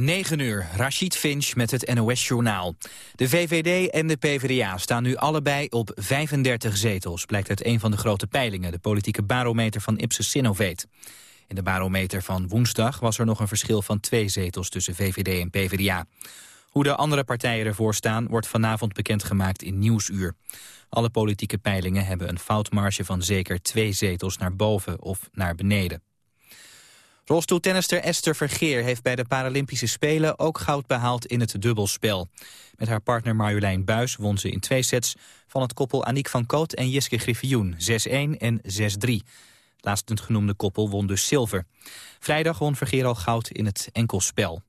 9 uur, Rashid Finch met het NOS-journaal. De VVD en de PvdA staan nu allebei op 35 zetels... blijkt uit een van de grote peilingen, de politieke barometer van Ipsos Sinovate. In de barometer van woensdag was er nog een verschil van twee zetels... tussen VVD en PvdA. Hoe de andere partijen ervoor staan, wordt vanavond bekendgemaakt in Nieuwsuur. Alle politieke peilingen hebben een foutmarge van zeker twee zetels naar boven of naar beneden. Rolstoeltennister Esther Vergeer heeft bij de Paralympische Spelen ook goud behaald in het dubbelspel. Met haar partner Marjolein Buis won ze in twee sets van het koppel Aniek van Koot en Jiske Griffioen 6-1 en 6-3. Het genoemde koppel won dus zilver. Vrijdag won Vergeer al goud in het enkelspel.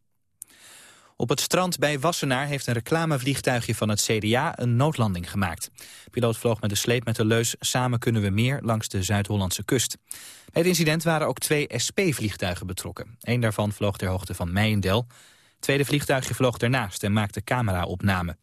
Op het strand bij Wassenaar heeft een reclamevliegtuigje van het CDA een noodlanding gemaakt. De piloot vloog met de sleep met de leus Samen kunnen we meer langs de Zuid-Hollandse kust. Bij het incident waren ook twee SP-vliegtuigen betrokken. Eén daarvan vloog ter hoogte van Meijendel. Het tweede vliegtuigje vloog ernaast en maakte cameraopname.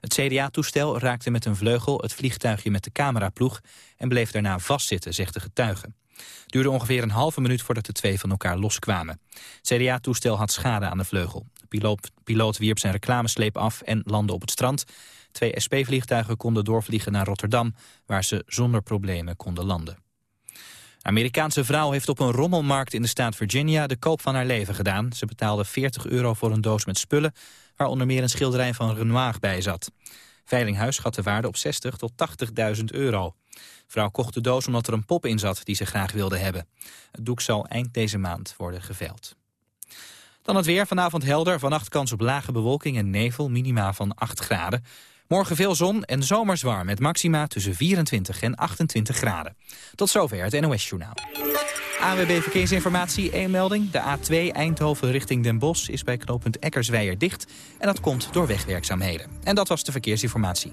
Het CDA-toestel raakte met een vleugel het vliegtuigje met de cameraploeg... en bleef daarna vastzitten, zegt de getuige. Het duurde ongeveer een halve minuut voordat de twee van elkaar loskwamen. Het CDA-toestel had schade aan de vleugel. De piloot, piloot wierp zijn reclamesleep af en landde op het strand. Twee SP-vliegtuigen konden doorvliegen naar Rotterdam... waar ze zonder problemen konden landen. Amerikaanse vrouw heeft op een rommelmarkt in de staat Virginia de koop van haar leven gedaan. Ze betaalde 40 euro voor een doos met spullen, waar onder meer een schilderij van Renoir bij zat. Veilinghuis schat de waarde op 60 tot 80.000 euro. Vrouw kocht de doos omdat er een pop in zat die ze graag wilde hebben. Het doek zal eind deze maand worden geveild. Dan het weer. Vanavond helder. Vannacht kans op lage bewolking en nevel. Minima van 8 graden. Morgen veel zon en zomers warm met maxima tussen 24 en 28 graden. Tot zover het NOS-journaal. AWB Verkeersinformatie, één melding. De A2 Eindhoven richting Den Bosch is bij knooppunt Eckersweijer dicht. En dat komt door wegwerkzaamheden. En dat was de verkeersinformatie.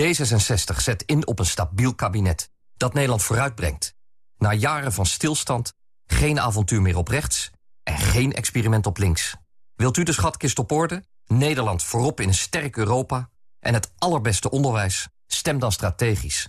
D66 zet in op een stabiel kabinet dat Nederland vooruitbrengt. Na jaren van stilstand, geen avontuur meer op rechts en geen experiment op links. Wilt u de schatkist op orde? Nederland voorop in een sterk Europa en het allerbeste onderwijs? Stem dan strategisch.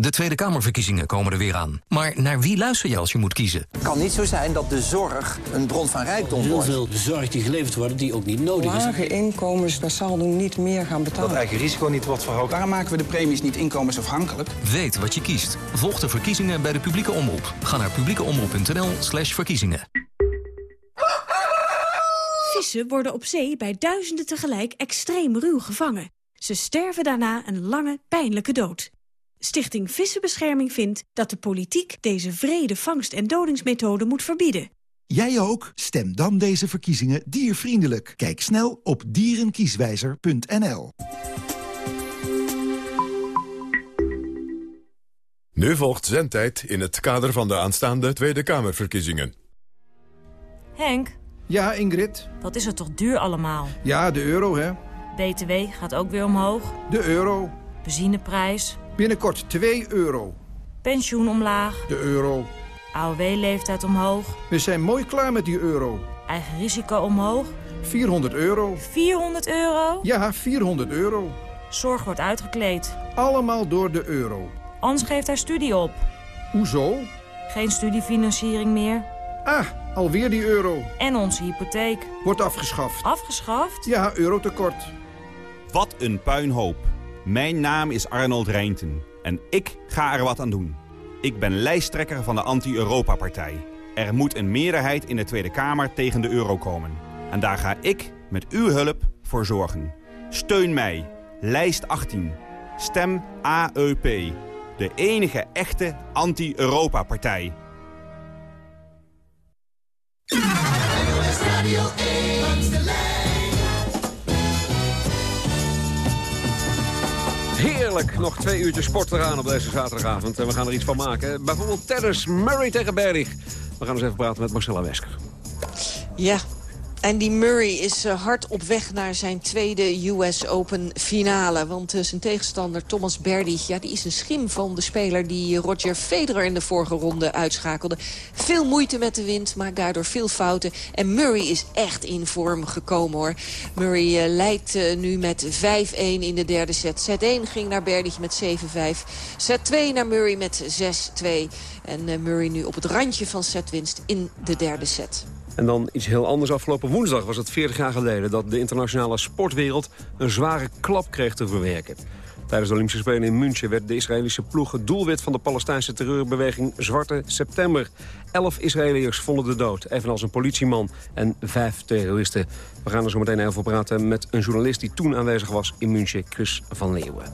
De Tweede Kamerverkiezingen komen er weer aan. Maar naar wie luister je als je moet kiezen? Het kan niet zo zijn dat de zorg een bron van rijkdom wordt. Heel veel zorg die geleverd wordt die ook niet nodig is. Lage inkomens, daar zal niet meer gaan betalen. Dat eigen risico niet wordt verhoogd. Waarom maken we de premies niet inkomensafhankelijk? Weet wat je kiest. Volg de verkiezingen bij de publieke omroep. Ga naar publiekeomroep.nl slash verkiezingen. Vissen worden op zee bij duizenden tegelijk extreem ruw gevangen. Ze sterven daarna een lange, pijnlijke dood. Stichting Vissenbescherming vindt dat de politiek deze vrede vangst- en dodingsmethode moet verbieden. Jij ook? Stem dan deze verkiezingen diervriendelijk. Kijk snel op dierenkieswijzer.nl. Nu volgt zendtijd in het kader van de aanstaande Tweede Kamerverkiezingen. Henk? Ja, Ingrid? Wat is het toch duur allemaal? Ja, de euro, hè? BTW gaat ook weer omhoog. De euro. Benzineprijs. Binnenkort 2 euro. Pensioen omlaag. De euro. AOW-leeftijd omhoog. We zijn mooi klaar met die euro. Eigen risico omhoog. 400 euro. 400 euro? Ja, 400 euro. Zorg wordt uitgekleed. Allemaal door de euro. Ans geeft haar studie op. Hoezo? Geen studiefinanciering meer. Ah, alweer die euro. En onze hypotheek. Wordt afgeschaft. Afgeschaft? Ja, eurotekort. Wat een puinhoop. Mijn naam is Arnold Reinten en ik ga er wat aan doen. Ik ben lijsttrekker van de Anti-Europa-partij. Er moet een meerderheid in de Tweede Kamer tegen de euro komen. En daar ga ik met uw hulp voor zorgen. Steun mij. Lijst 18. Stem AEP. De enige echte Anti-Europa-partij. Heerlijk, nog twee uurtjes sport eraan op deze zaterdagavond. En we gaan er iets van maken. Bijvoorbeeld tennis, Murray tegen Berg. We gaan eens even praten met Marcella Wesker. Ja, Andy Murray is uh, hard op weg naar zijn tweede US Open finale. Want uh, zijn tegenstander Thomas Berdy ja, die is een schim van de speler... die Roger Federer in de vorige ronde uitschakelde. Veel moeite met de wind, maakt daardoor veel fouten. En Murray is echt in vorm gekomen, hoor. Murray leidt nu met 5-1 in de derde set. Set 1 ging naar Berdy met 7-5. Set 2 naar Murray met 6-2. En Murray nu op het randje van setwinst in de derde set. En dan iets heel anders. Afgelopen woensdag was het 40 jaar geleden... dat de internationale sportwereld een zware klap kreeg te verwerken. Tijdens de Olympische Spelen in München werd de Israëlische ploeg... het doelwit van de Palestijnse terreurbeweging Zwarte September. Elf Israëliërs vonden de dood, evenals een politieman en vijf terroristen. We gaan er zo meteen over praten met een journalist... die toen aanwezig was in München, Chris van Leeuwen.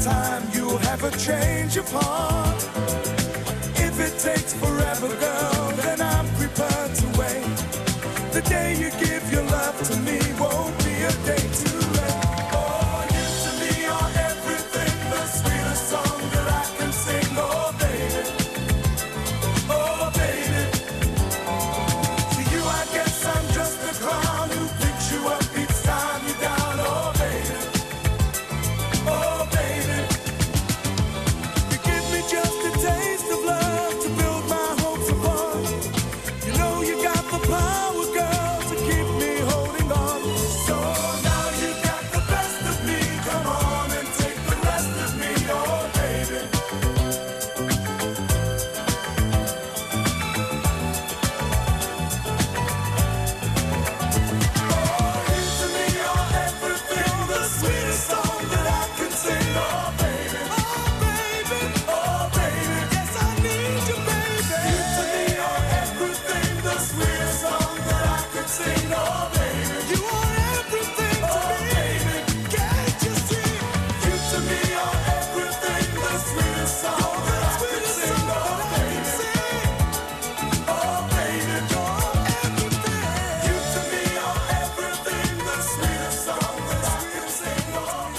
Time, you'll have a change of heart.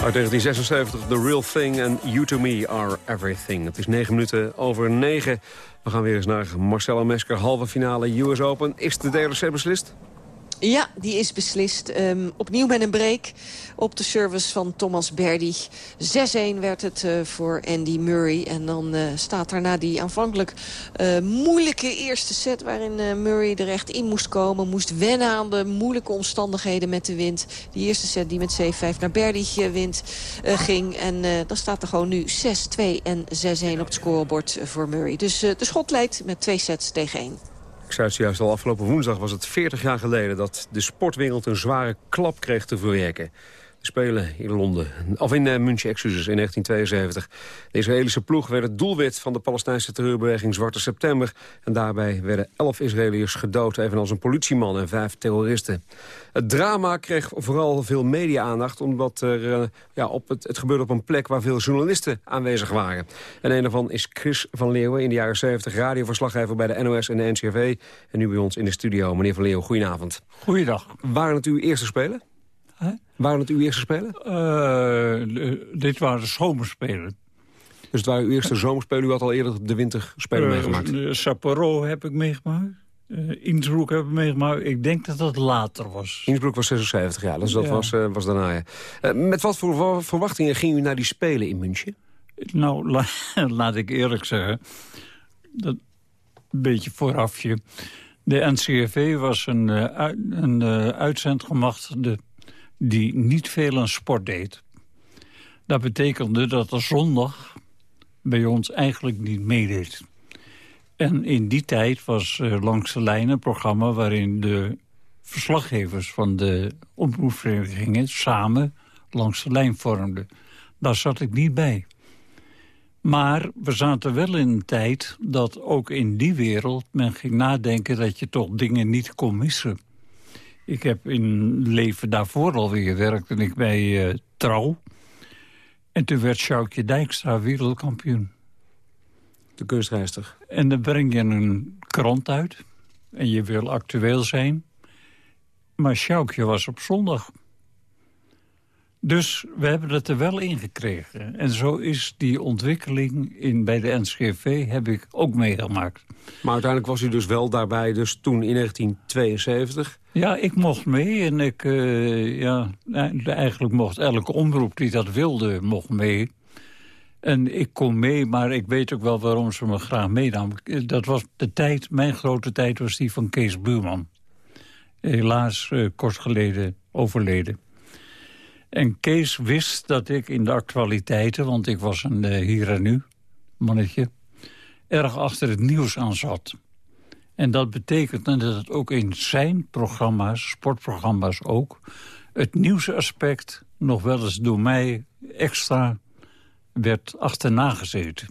Uit 1976, The Real Thing en You To Me Are Everything. Het is negen minuten over negen. We gaan weer eens naar Marcella Mesker, halve finale US Open. Is de derde beslist? Ja, die is beslist. Ehm, opnieuw met een break op de service van Thomas Berdy. 6-1 werd het eh, voor Andy Murray. En dan eh, staat daarna die aanvankelijk eh, moeilijke eerste set... waarin Murray er echt in moest komen. Moest wennen aan de moeilijke omstandigheden met de wind. Die eerste set die met 7-5 naar Berdy wint, ging. En dan staat er gewoon nu 6-2 en 6-1 op het scorebord voor Murray. Dus de schot leidt met twee sets tegen één. Ik zei het juist al, afgelopen woensdag was het 40 jaar geleden... dat de sportwereld een zware klap kreeg te verwerken. Spelen in Londen, of in uh, München, excuses, in 1972. De Israëlische ploeg werd het doelwit van de Palestijnse terreurbeweging Zwarte September. En daarbij werden elf Israëliërs gedood, evenals een politieman en vijf terroristen. Het drama kreeg vooral veel media-aandacht... omdat er, uh, ja, op het, het gebeurde op een plek waar veel journalisten aanwezig waren. En een daarvan is Chris van Leeuwen, in de jaren 70 radioverslaggever bij de NOS en de NCRV. En nu bij ons in de studio. Meneer van Leeuwen, goedenavond. Goeiedag. Waren het uw eerste spelen? Huh? Waren het uw eerste spelen? Uh, dit waren de zomerspelen. Dus het waren uw eerste zomerspelen? U had al eerder de winterspelen uh, meegemaakt? Sapporo heb ik meegemaakt. Uh, Innsbruck heb ik meegemaakt. Ik denk dat dat later was. Innsbruck was 76, ja. Dus dat ja. was, uh, was daarna, ja. Uh, met wat voor verwachtingen ging u naar die Spelen in München? Nou, la laat ik eerlijk zeggen... Dat een beetje voorafje. De NCRV was een, een uitzendgemachtigde die niet veel aan sport deed. Dat betekende dat er zondag bij ons eigenlijk niet meedeed. En in die tijd was uh, Langs de Lijn een programma... waarin de verslaggevers van de omroepverenigingen... samen Langs de Lijn vormden. Daar zat ik niet bij. Maar we zaten wel in een tijd dat ook in die wereld... men ging nadenken dat je toch dingen niet kon missen. Ik heb in leven daarvoor alweer gewerkt en ik bij uh, Trouw. En toen werd Sjoukje Dijkstra wereldkampioen. De kunstreister. En dan breng je een krant uit. En je wil actueel zijn. Maar Sjoukje was op zondag. Dus we hebben het er wel in gekregen. En zo is die ontwikkeling in, bij de NCRV heb ik ook meegemaakt. Maar uiteindelijk was u dus wel daarbij, dus toen in 1972? Ja, ik mocht mee. En ik, uh, ja, eigenlijk mocht elke omroep die dat wilde, mocht mee. En ik kom mee, maar ik weet ook wel waarom ze me graag meenamen. Dat was de tijd, mijn grote tijd was die van Kees Buurman. Helaas uh, kort geleden overleden. En Kees wist dat ik in de actualiteiten, want ik was een uh, hier en nu mannetje, erg achter het nieuws aan zat. En dat betekent dat het ook in zijn programma's, sportprogramma's ook... het nieuwsaspect nog wel eens door mij extra werd achterna gezeten.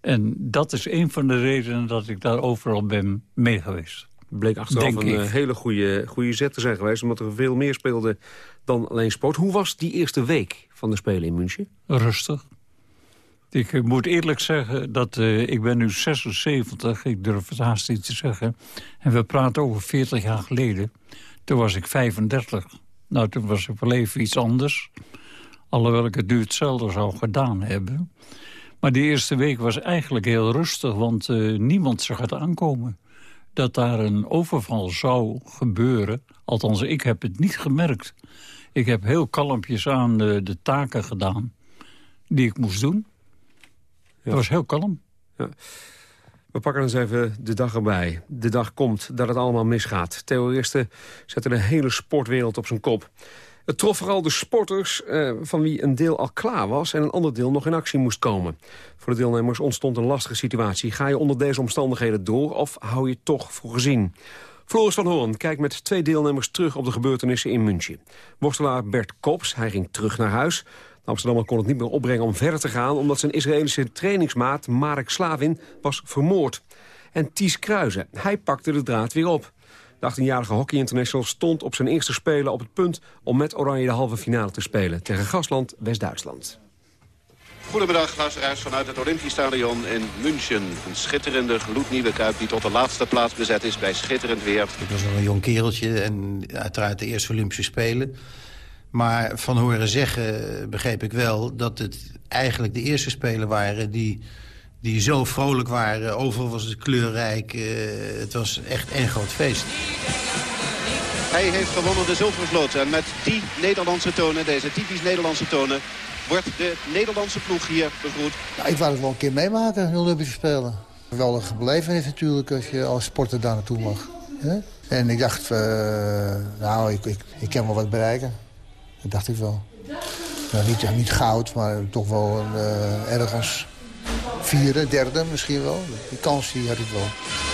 En dat is een van de redenen dat ik daar overal ben mee geweest. Bleek achteraf Denk een ik. hele goede, goede zet te zijn geweest... omdat er veel meer speelde dan alleen sport. Hoe was die eerste week van de Spelen in München? Rustig. Ik moet eerlijk zeggen dat uh, ik ben nu 76, ik durf het haast niet te zeggen. En we praten over 40 jaar geleden. Toen was ik 35. Nou, toen was ik wel even iets anders. Alhoewel ik het nu hetzelfde zou gedaan hebben. Maar die eerste week was eigenlijk heel rustig, want uh, niemand zag het aankomen. Dat daar een overval zou gebeuren, althans ik heb het niet gemerkt. Ik heb heel kalmpjes aan uh, de taken gedaan die ik moest doen. Het was heel kalm. Ja. We pakken eens even de dag erbij. De dag komt dat het allemaal misgaat. Terroristen zetten de hele sportwereld op zijn kop. Het trof vooral de sporters eh, van wie een deel al klaar was... en een ander deel nog in actie moest komen. Voor de deelnemers ontstond een lastige situatie. Ga je onder deze omstandigheden door of hou je toch voor gezien? Floris van Hoorn kijkt met twee deelnemers terug op de gebeurtenissen in München. Worstelaar Bert Kops, hij ging terug naar huis. De Amsterdammer kon het niet meer opbrengen om verder te gaan... omdat zijn Israëlische trainingsmaat Marek Slavin was vermoord. En Ties Kruijzen, hij pakte de draad weer op. De 18-jarige hockey international stond op zijn eerste spelen op het punt... om met Oranje de halve finale te spelen tegen gastland West-Duitsland. Goedemiddag, luisteraars vanuit het Olympisch Stadion in München. Een schitterende gloednieuwe kuip die tot de laatste plaats bezet is bij schitterend weer. Ik was nog een jong kereltje en uiteraard de eerste Olympische Spelen. Maar van horen zeggen begreep ik wel dat het eigenlijk de eerste Spelen waren... die, die zo vrolijk waren. Overal was het kleurrijk. Uh, het was echt een groot feest. Hij heeft gewonnen de zilvervloot. En met die Nederlandse tonen, deze typisch Nederlandse tonen... wordt de Nederlandse ploeg hier begroet. Ja, ik wou het wel een keer meemaken, de Olympische Spelen. Geweldige belevenis natuurlijk als je als sporter daar naartoe mag. En ik dacht, uh, nou, ik, ik, ik kan wel wat bereiken. Dat dacht ik wel. Nou, niet, niet goud, maar toch wel een, uh, ergens vierde, derde misschien wel. Die kans die had ik wel.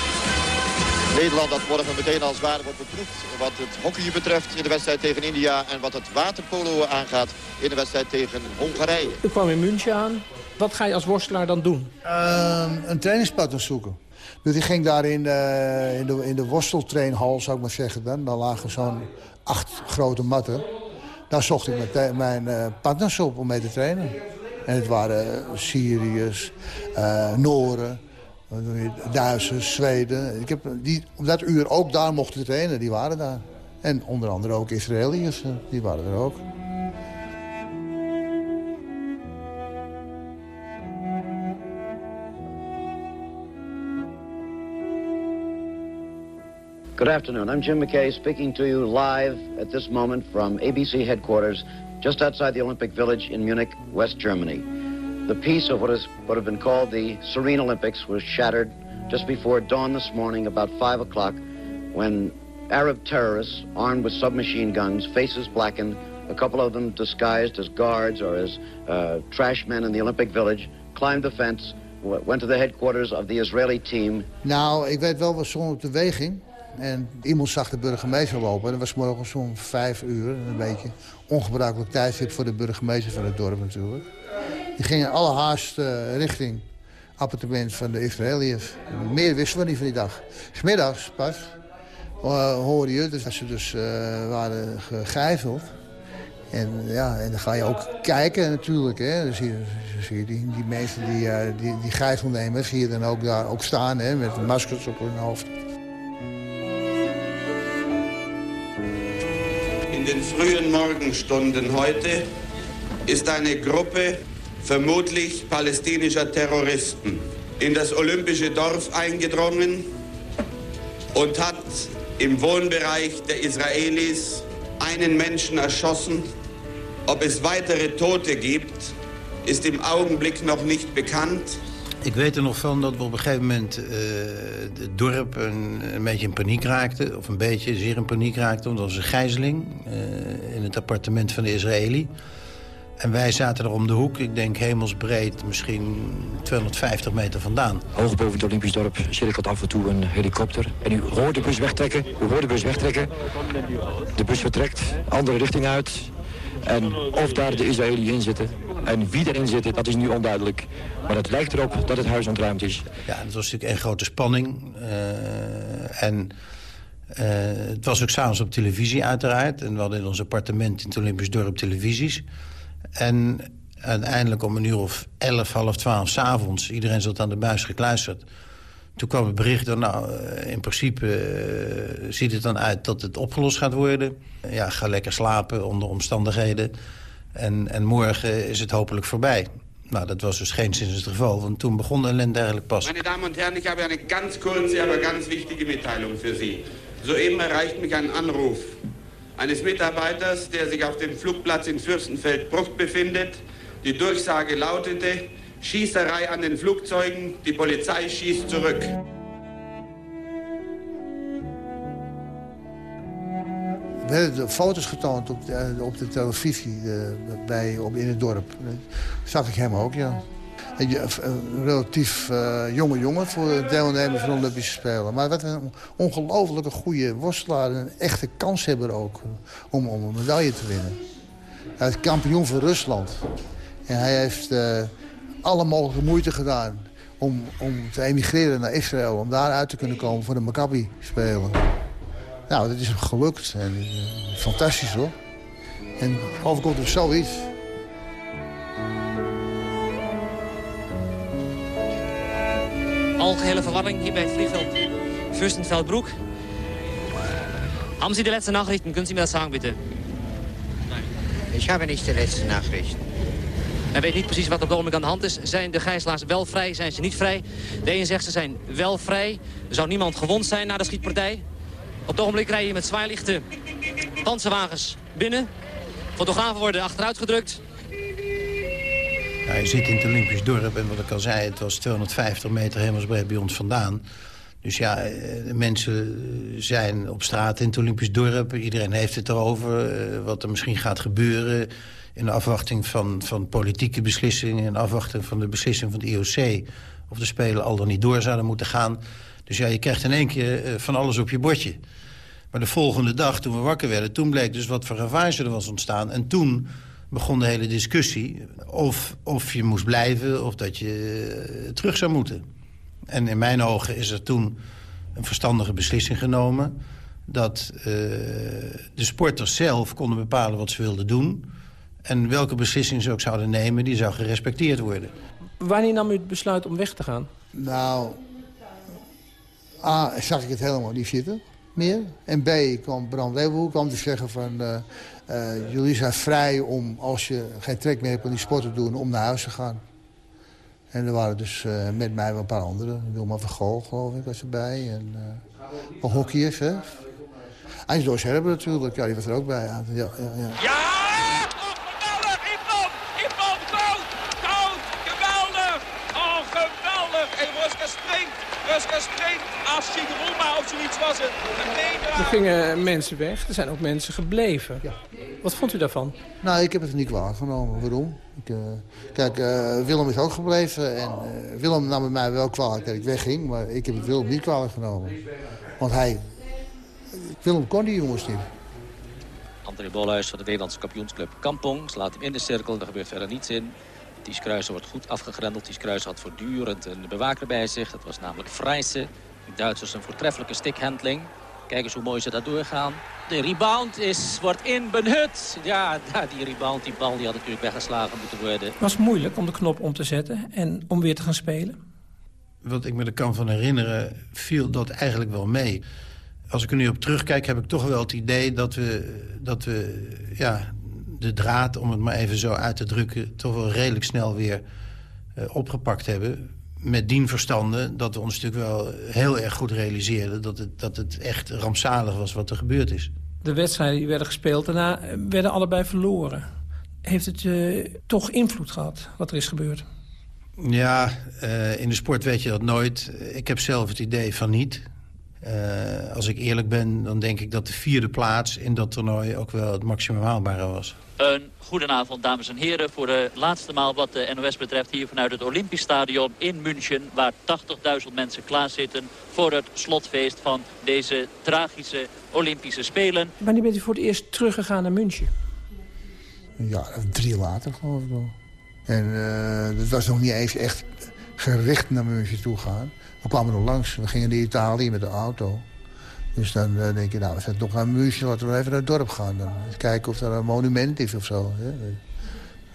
Nederland dat morgen meteen als zwaar wordt beproefd wat het hockey betreft in de wedstrijd tegen India. En wat het waterpolo aangaat in de wedstrijd tegen Hongarije. U kwam in München aan. Wat ga je als worstelaar dan doen? Uh, een trainingspartner zoeken. Dus ik ging daar in, uh, in, de, in de worsteltrainhal, zou ik maar zeggen. Dan, daar lagen zo'n acht grote matten. Daar zocht ik mijn, mijn uh, partners op om mee te trainen. En het waren Syriërs, uh, Noren, Duitsers, Zweden. Ik heb die op dat uur ook daar mochten trainen, die waren daar. En onder andere ook Israëliërs, die waren er ook. Good afternoon. I'm Jim McKay speaking to you live at this moment from ABC headquarters just outside the Olympic Village in Munich, West Germany. The peace of what is what have been called the Serene Olympics was shattered just before dawn this morning, about 5 o'clock, when Arab terrorists armed with submachine guns, faces blackened, a couple of them disguised as guards or as uh, trash men in the Olympic Village, climbed the fence, went to the headquarters of the Israeli team. Nou, ik weet wel wat stond op de weging. En iemand zag de burgemeester lopen. Dat was morgen zo'n vijf uur, een beetje ongebruikelijk tijdstip voor de burgemeester van het dorp natuurlijk. Die gingen alle haast uh, richting appartement van de Israëliërs. Meer wisten we niet van die dag. Smiddags pas uh, hoorde je dus dat ze dus uh, waren gegijzeld. En, ja, en dan ga je ook kijken natuurlijk. Hè. Dan zie je, zie je die, die mensen die, uh, die, die gijzel nemen, zie je dan ook daar ook staan hè, met maskers op hun hoofd. In den frühen Morgenstunden heute ist eine Gruppe vermutlich palästinischer Terroristen in das olympische Dorf eingedrungen und hat im Wohnbereich der Israelis einen Menschen erschossen. Ob es weitere Tote gibt, ist im Augenblick noch nicht bekannt. Ik weet er nog van dat we op een gegeven moment uh, het dorp een, een, beetje in paniek raakte. Of een beetje zeer in paniek raakte, want er was een gijzeling uh, in het appartement van de Israëli. En wij zaten er om de hoek, ik denk hemelsbreed, misschien 250 meter vandaan. Hoog boven het Olympisch dorp cirkelt af en toe een helikopter. En u hoort de bus wegtrekken, u hoort de bus wegtrekken. De bus vertrekt, andere richting uit. En of daar de Israëliën in zitten en wie erin zit, dat is nu onduidelijk. Maar het lijkt erop dat het huis ontruimd is. Ja, het was natuurlijk een grote spanning. Uh, en uh, het was ook s'avonds op televisie uiteraard. En we hadden in ons appartement in het Olympisch dorp televisies. En uiteindelijk om een uur of elf, half twaalf s'avonds... iedereen zat aan de buis gekluisterd. Toen kwam het bericht dat, nou, in principe uh, ziet het dan uit dat het opgelost gaat worden. Ja, ga lekker slapen onder omstandigheden. En, en morgen is het hopelijk voorbij. Nou, dat was dus geen sinds het geval, want toen begon de ellende pas. Meine Damen und Herren, ich habe eine ganz kurze, aber ganz wichtige Mitteilung für Sie. Soeben erreicht mich ein Anruf eines Mitarbeiters, der sich auf dem Flugplatz in Fürstenfeldbruck befindet. Die Durchsage lautete, Schießerei an den Flugzeugen, die Polizei schießt zurück. We hebben foto's getoond op de, op de televisie de, bij, op, in het dorp. zag ik hem ook, ja. Een, relatief uh, jonge jongen voor het deelnemen van de Olympische Spelen. Maar wat een ongelooflijke goede worstelaar. Een echte kanshebber ook om, om een medaille te winnen. Hij is kampioen van Rusland. En hij heeft uh, alle mogelijke moeite gedaan om, om te emigreren naar Israël. Om daar uit te kunnen komen voor de Maccabi-spelen. Nou, dat is hem gelukt. En, uh, fantastisch hoor. En overkomt er zoiets. Algehele Verwarrung hier bei het vliegveld Fürstenfeldbruck. Haben Sie die letzten Nachrichten? Können Sie mir das sagen, bitte? Nein. Ich habe nicht die letzten Nachrichten. Men weet niet precies wat op de ogenblik aan de hand is. Zijn de gijzelaars wel vrij? Zijn ze niet vrij? De een zegt ze zijn wel vrij. Er zou niemand gewond zijn na de schietpartij. Op het ogenblik rijden je met zwaailichte panzerwagens binnen. Fotografen worden achteruit gedrukt. Je zit in het Olympisch dorp en wat ik al zei, het was 250 meter hemelsbreed bij ons vandaan. Dus ja, de mensen zijn op straat in het Olympisch dorp. Iedereen heeft het erover, wat er misschien gaat gebeuren... in afwachting van, van politieke beslissingen... in afwachting van de beslissing van de IOC... of de Spelen al dan niet door zouden moeten gaan. Dus ja, je krijgt in één keer eh, van alles op je bordje. Maar de volgende dag, toen we wakker werden... toen bleek dus wat voor ravage er was ontstaan. En toen begon de hele discussie of, of je moest blijven... of dat je eh, terug zou moeten. En in mijn ogen is er toen een verstandige beslissing genomen... dat uh, de sporters zelf konden bepalen wat ze wilden doen... en welke beslissing ze ook zouden nemen, die zou gerespecteerd worden. Wanneer nam u het besluit om weg te gaan? Nou, A, zag ik het helemaal niet zitten meer. En B, kwam Bram Leeuwenhoek kwam te zeggen van... Uh, uh, jullie zijn vrij om, als je geen trek meer hebt om die sport te doen... om naar huis te gaan. En er waren dus uh, met mij wel een paar anderen. Wilma van Gool, geloof ik, was erbij. En uh, hockeyers, hè. Eindelijk Herber natuurlijk, ja, die was er ook bij. Ja, ja, ja. ja! Oh. Er gingen mensen weg, er zijn ook mensen gebleven. Ja. Wat vond u daarvan? Nou, ik heb het niet kwalijk genomen. Waarom? Ik, uh, kijk, uh, Willem is ook gebleven. En uh, Willem nam het mij wel kwalijk dat ik wegging. Maar ik heb het Willem niet kwalijk genomen. Want hij... Willem kon die jongens niet. André Bolhuis van de Nederlandse kampioensclub Kampong. Ze laat hem in de cirkel, er gebeurt verder niets in. Ties Kruijsen wordt goed afgegrendeld. Ties Kruijsen had voortdurend een bewaker bij zich. Dat was namelijk Freisse. De Duitsers een voortreffelijke stickhandling. Kijk eens hoe mooi ze daar doorgaan. De rebound is, wordt in benut. Ja, die rebound, die bal die had natuurlijk weggeslagen moeten worden. Het was moeilijk om de knop om te zetten en om weer te gaan spelen. Wat ik me er kan van herinneren, viel dat eigenlijk wel mee. Als ik er nu op terugkijk, heb ik toch wel het idee dat we, dat we ja, de draad, om het maar even zo uit te drukken... toch wel redelijk snel weer uh, opgepakt hebben met dien verstande dat we ons natuurlijk wel heel erg goed realiseerden... dat het, dat het echt rampzalig was wat er gebeurd is. De wedstrijden die werden gespeeld, daarna werden allebei verloren. Heeft het uh, toch invloed gehad, wat er is gebeurd? Ja, uh, in de sport weet je dat nooit. Ik heb zelf het idee van niet. Uh, als ik eerlijk ben, dan denk ik dat de vierde plaats in dat toernooi... ook wel het maximum haalbare was. Een goedenavond, dames en heren. Voor de laatste maal wat de NOS betreft hier vanuit het Olympisch Stadion in München... waar 80.000 mensen klaarzitten voor het slotfeest van deze tragische Olympische Spelen. Wanneer bent u voor het eerst teruggegaan naar München? Ja, drie later geloof ik wel. En uh, dat was nog niet eens echt gericht naar München toe gaan. We kwamen nog langs. We gingen naar Italië met de auto. Dus dan uh, denk je, nou, we zijn toch naar München. Laten we even naar het dorp gaan. Dan. Eens kijken of er een monument is of zo. Hè.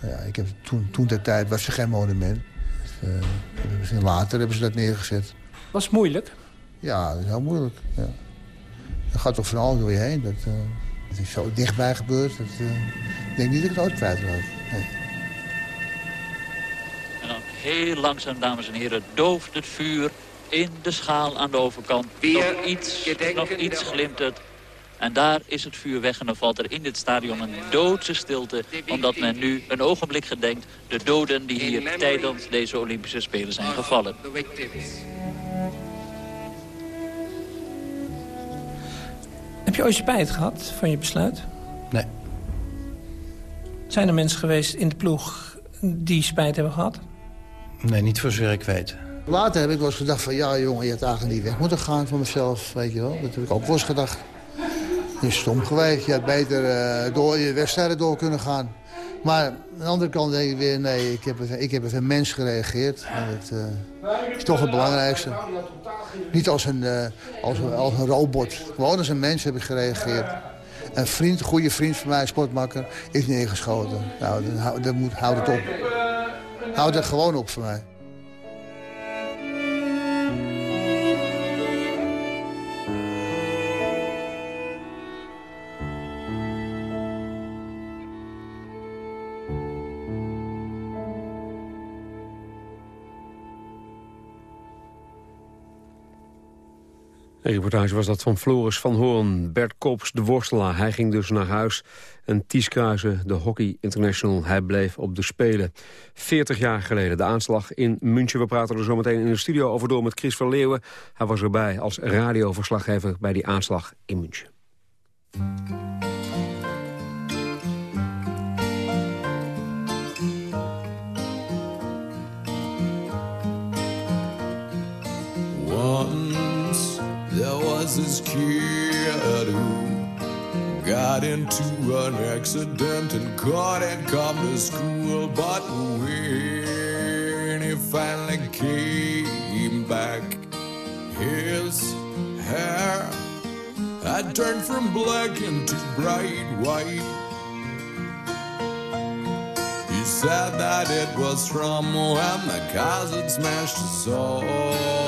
Ja, ik heb, toen, toen der tijd was er geen monument. Dus, uh, misschien later hebben ze dat neergezet. Was het moeilijk? Ja, dat is heel moeilijk. Ja. Dat gaat toch van alles door je heen. Dat, uh, dat is zo dichtbij gebeurd. Dat, ik denk niet dat ik het ooit kwijtraak. Nee. En dan heel langzaam, dames en heren, dooft het vuur in de schaal aan de overkant. Nog iets, nog iets glimt het. En daar is het vuur weg en dan valt er in dit stadion een doodse stilte. Omdat men nu een ogenblik gedenkt de doden die hier tijdens deze Olympische Spelen zijn gevallen. Heb je ooit spijt gehad van je besluit? Nee. Zijn er mensen geweest in de ploeg die spijt hebben gehad? Nee, niet voor zover ik weet. Later heb ik wel eens gedacht van... ja, jongen, je had eigenlijk niet weg moeten gaan van mezelf, weet je wel. Dat heb ik ook wel eens gedacht. Je is stom geweest. Je had beter uh, door je wedstrijden door kunnen gaan. Maar aan de andere kant denk ik weer... nee, ik heb, ik heb een mens gereageerd. En dat uh, is toch het belangrijkste. Niet als een, uh, als, een, als een robot. Gewoon als een mens heb ik gereageerd. Een vriend, goede vriend van mij, sportmakker, is neergeschoten. Nou, dan, dan moet, houd het op. Houd het gewoon op voor mij. Een reportage was dat van Floris van Hoorn. Bert Kops, de worstelaar, hij ging dus naar huis. En Ties de hockey international, hij bleef op de Spelen. 40 jaar geleden, de aanslag in München. We praten er zo meteen in de studio over door met Chris van Leeuwen. Hij was erbij als radioverslaggever bij die aanslag in München. Kid who got into an accident and couldn't come to school. But when he finally came back, his hair had turned from black into bright white. He said that it was from when the cars had smashed his soul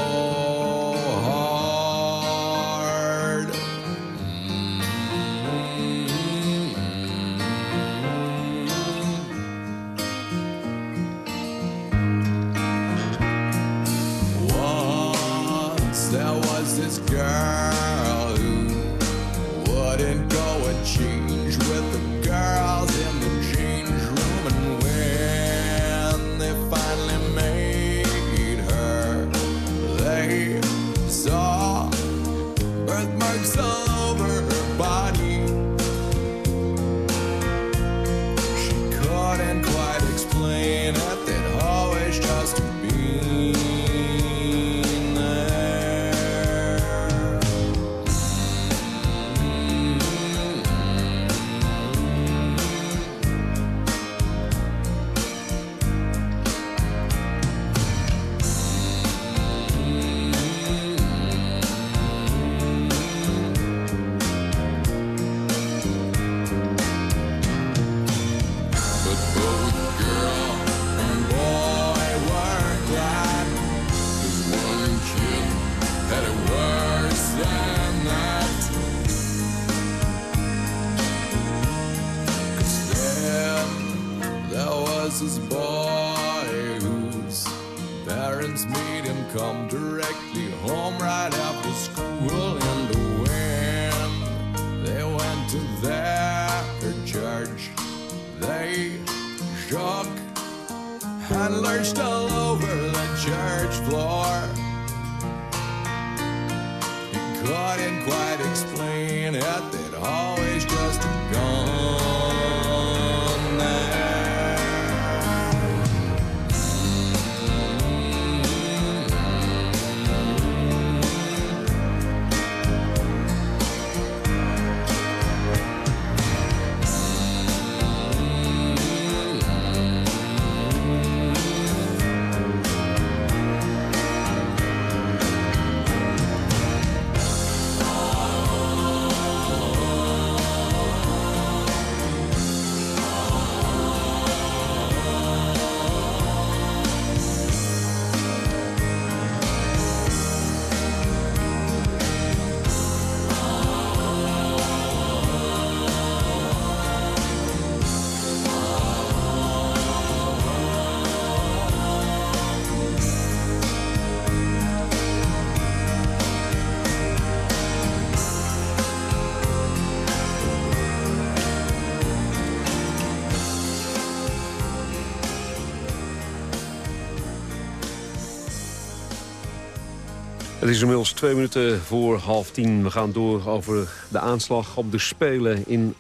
Het is inmiddels twee minuten voor half tien. We gaan door over de aanslag op de Spelen in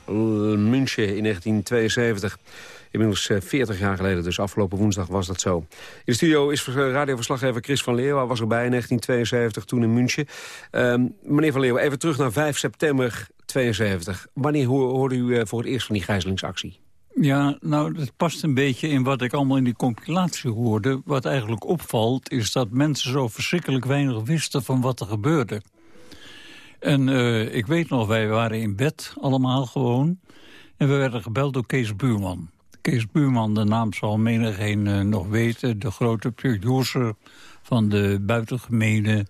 München in 1972. Inmiddels eh, 40 jaar geleden, dus afgelopen woensdag was dat zo. In de studio is radioverslaggever Chris van Leeuwen. Was erbij in 1972, toen in München. Ehm, meneer van Leeuwen, even terug naar 5 september 72. Wanneer hoorde u eh, voor het eerst van die gijzelingsactie? Ja, nou, dat past een beetje in wat ik allemaal in die compilatie hoorde. Wat eigenlijk opvalt, is dat mensen zo verschrikkelijk weinig wisten van wat er gebeurde. En eh, ik weet nog, wij waren in bed allemaal gewoon. En we werden gebeld door Kees Buurman. Kees Buurman, de naam zal menigeen uh, nog weten... de grote producer van de buitengemene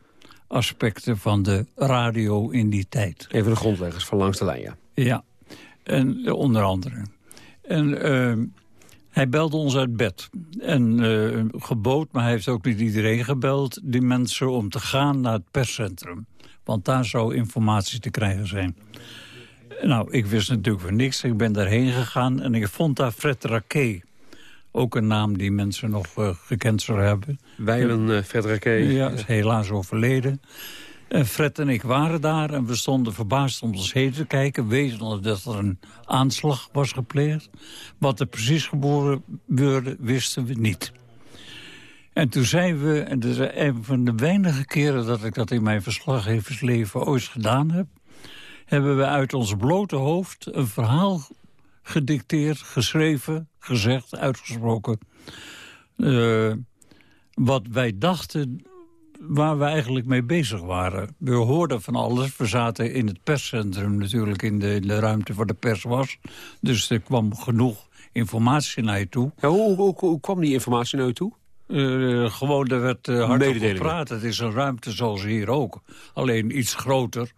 aspecten van de radio in die tijd. Even de grondleggers van langs de lijn, ja. Ja, en uh, onder andere. En uh, hij belde ons uit bed. En uh, gebood, maar hij heeft ook niet iedereen gebeld... die mensen om te gaan naar het perscentrum. Want daar zou informatie te krijgen zijn. Nou, ik wist natuurlijk van niks. Ik ben daarheen gegaan en ik vond daar Fred Raquet. Ook een naam die mensen nog uh, gekend zullen hebben. Wijlen uh, Fred Raquet. Ja, is helaas overleden. En Fred en ik waren daar en we stonden verbaasd om ons heen te kijken. Wetende dat er een aanslag was gepleegd. Wat er precies gebeurde, wisten we niet. En toen zijn we, en dat is een van de weinige keren dat ik dat in mijn verslaggeversleven ooit gedaan heb, hebben we uit ons blote hoofd een verhaal gedicteerd, geschreven, gezegd, uitgesproken. Uh, wat wij dachten waar we eigenlijk mee bezig waren. We hoorden van alles. We zaten in het perscentrum natuurlijk in de, in de ruimte waar de pers was. Dus er kwam genoeg informatie naar je toe. Ja, hoe, hoe, hoe, kwam die informatie naar je toe? Uh, gewoon, er werd uh, hard over gepraat. Het is een ruimte zoals hier ook. Alleen iets groter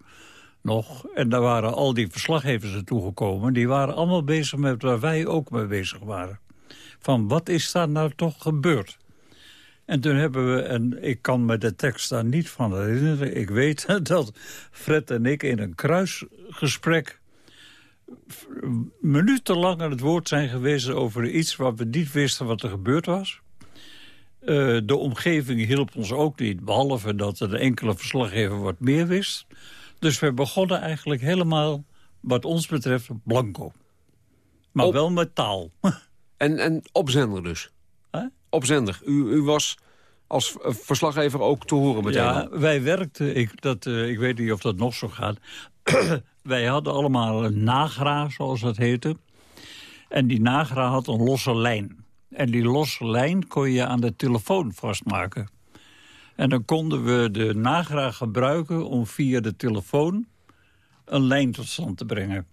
nog. En daar waren al die verslaggevers naartoe gekomen. Die waren allemaal bezig met waar wij ook mee bezig waren. Van wat is daar nou toch gebeurd? En toen hebben we, en ik kan me de tekst daar niet van herinneren... ik weet dat Fred en ik in een kruisgesprek... minutenlang aan het woord zijn geweest over iets... waar we niet wisten wat er gebeurd was. Uh, de omgeving hielp ons ook niet, behalve dat er enkele verslaggever wat meer wist. Dus we begonnen eigenlijk helemaal, wat ons betreft, blanco. Maar Op... wel met taal. En, en op zender dus? Op zender. U, u was als verslaggever ook te horen meteen? Ja, wij werkten, ik, dat, uh, ik weet niet of dat nog zo gaat... wij hadden allemaal een nagra, zoals dat heette. En die nagra had een losse lijn. En die losse lijn kon je aan de telefoon vastmaken. En dan konden we de nagra gebruiken om via de telefoon... een lijn tot stand te brengen.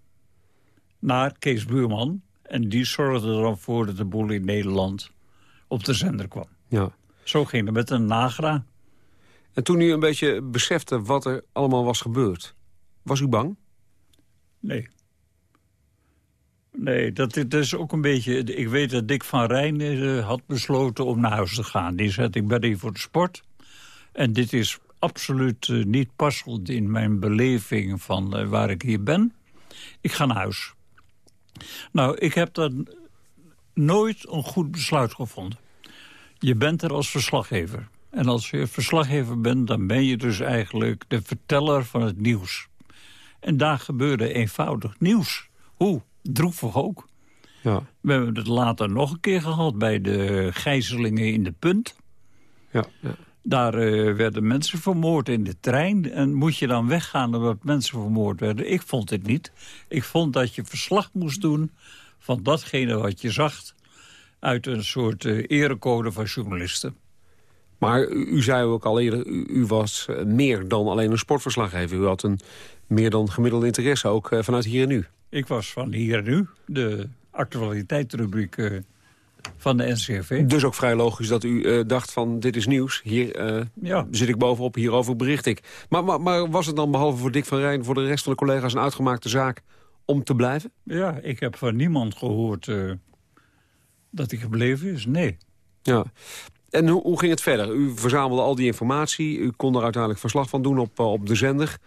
Naar Kees Buurman. En die zorgde er dan voor dat de boel in Nederland op de zender kwam. Ja. Zo ging het met een nagra. En toen u een beetje besefte wat er allemaal was gebeurd... was u bang? Nee. Nee, dat, dat is ook een beetje... Ik weet dat Dick van Rijn uh, had besloten om naar huis te gaan. Die zei, ik ben hier voor de sport. En dit is absoluut uh, niet passend in mijn beleving van uh, waar ik hier ben. Ik ga naar huis. Nou, ik heb dan nooit een goed besluit gevonden. Je bent er als verslaggever. En als je verslaggever bent, dan ben je dus eigenlijk de verteller van het nieuws. En daar gebeurde eenvoudig nieuws. Hoe? Droevig ook. Ja. We hebben het later nog een keer gehad bij de gijzelingen in de punt. Ja, ja. Daar uh, werden mensen vermoord in de trein. En moet je dan weggaan omdat mensen vermoord werden? Ik vond het niet. Ik vond dat je verslag moest doen van datgene wat je zag... uit een soort uh, erecode van journalisten. Maar u, u zei ook al eerder, u, u, was uh, meer dan alleen een sportverslaggever. U had een meer dan gemiddelde interesse, ook uh, vanuit Hier en Nu. Ik was van Hier en Nu, de actualiteitsrubriek uh, van de NCRV. Dus ook vrij logisch dat u dacht van dit is nieuws. Hier ja. zit ik bovenop, hierover bericht ik. Maar, maar, maar was het dan behalve voor Dick van Rijn... voor de rest van de collega's een uitgemaakte zaak om te blijven? Ja, ik heb van niemand gehoord dat hij gebleven is. Nee. Ja. En hoe, hoe, ging het verder? U verzamelde al die informatie. U kon er uiteindelijk verslag van doen op, op de zender.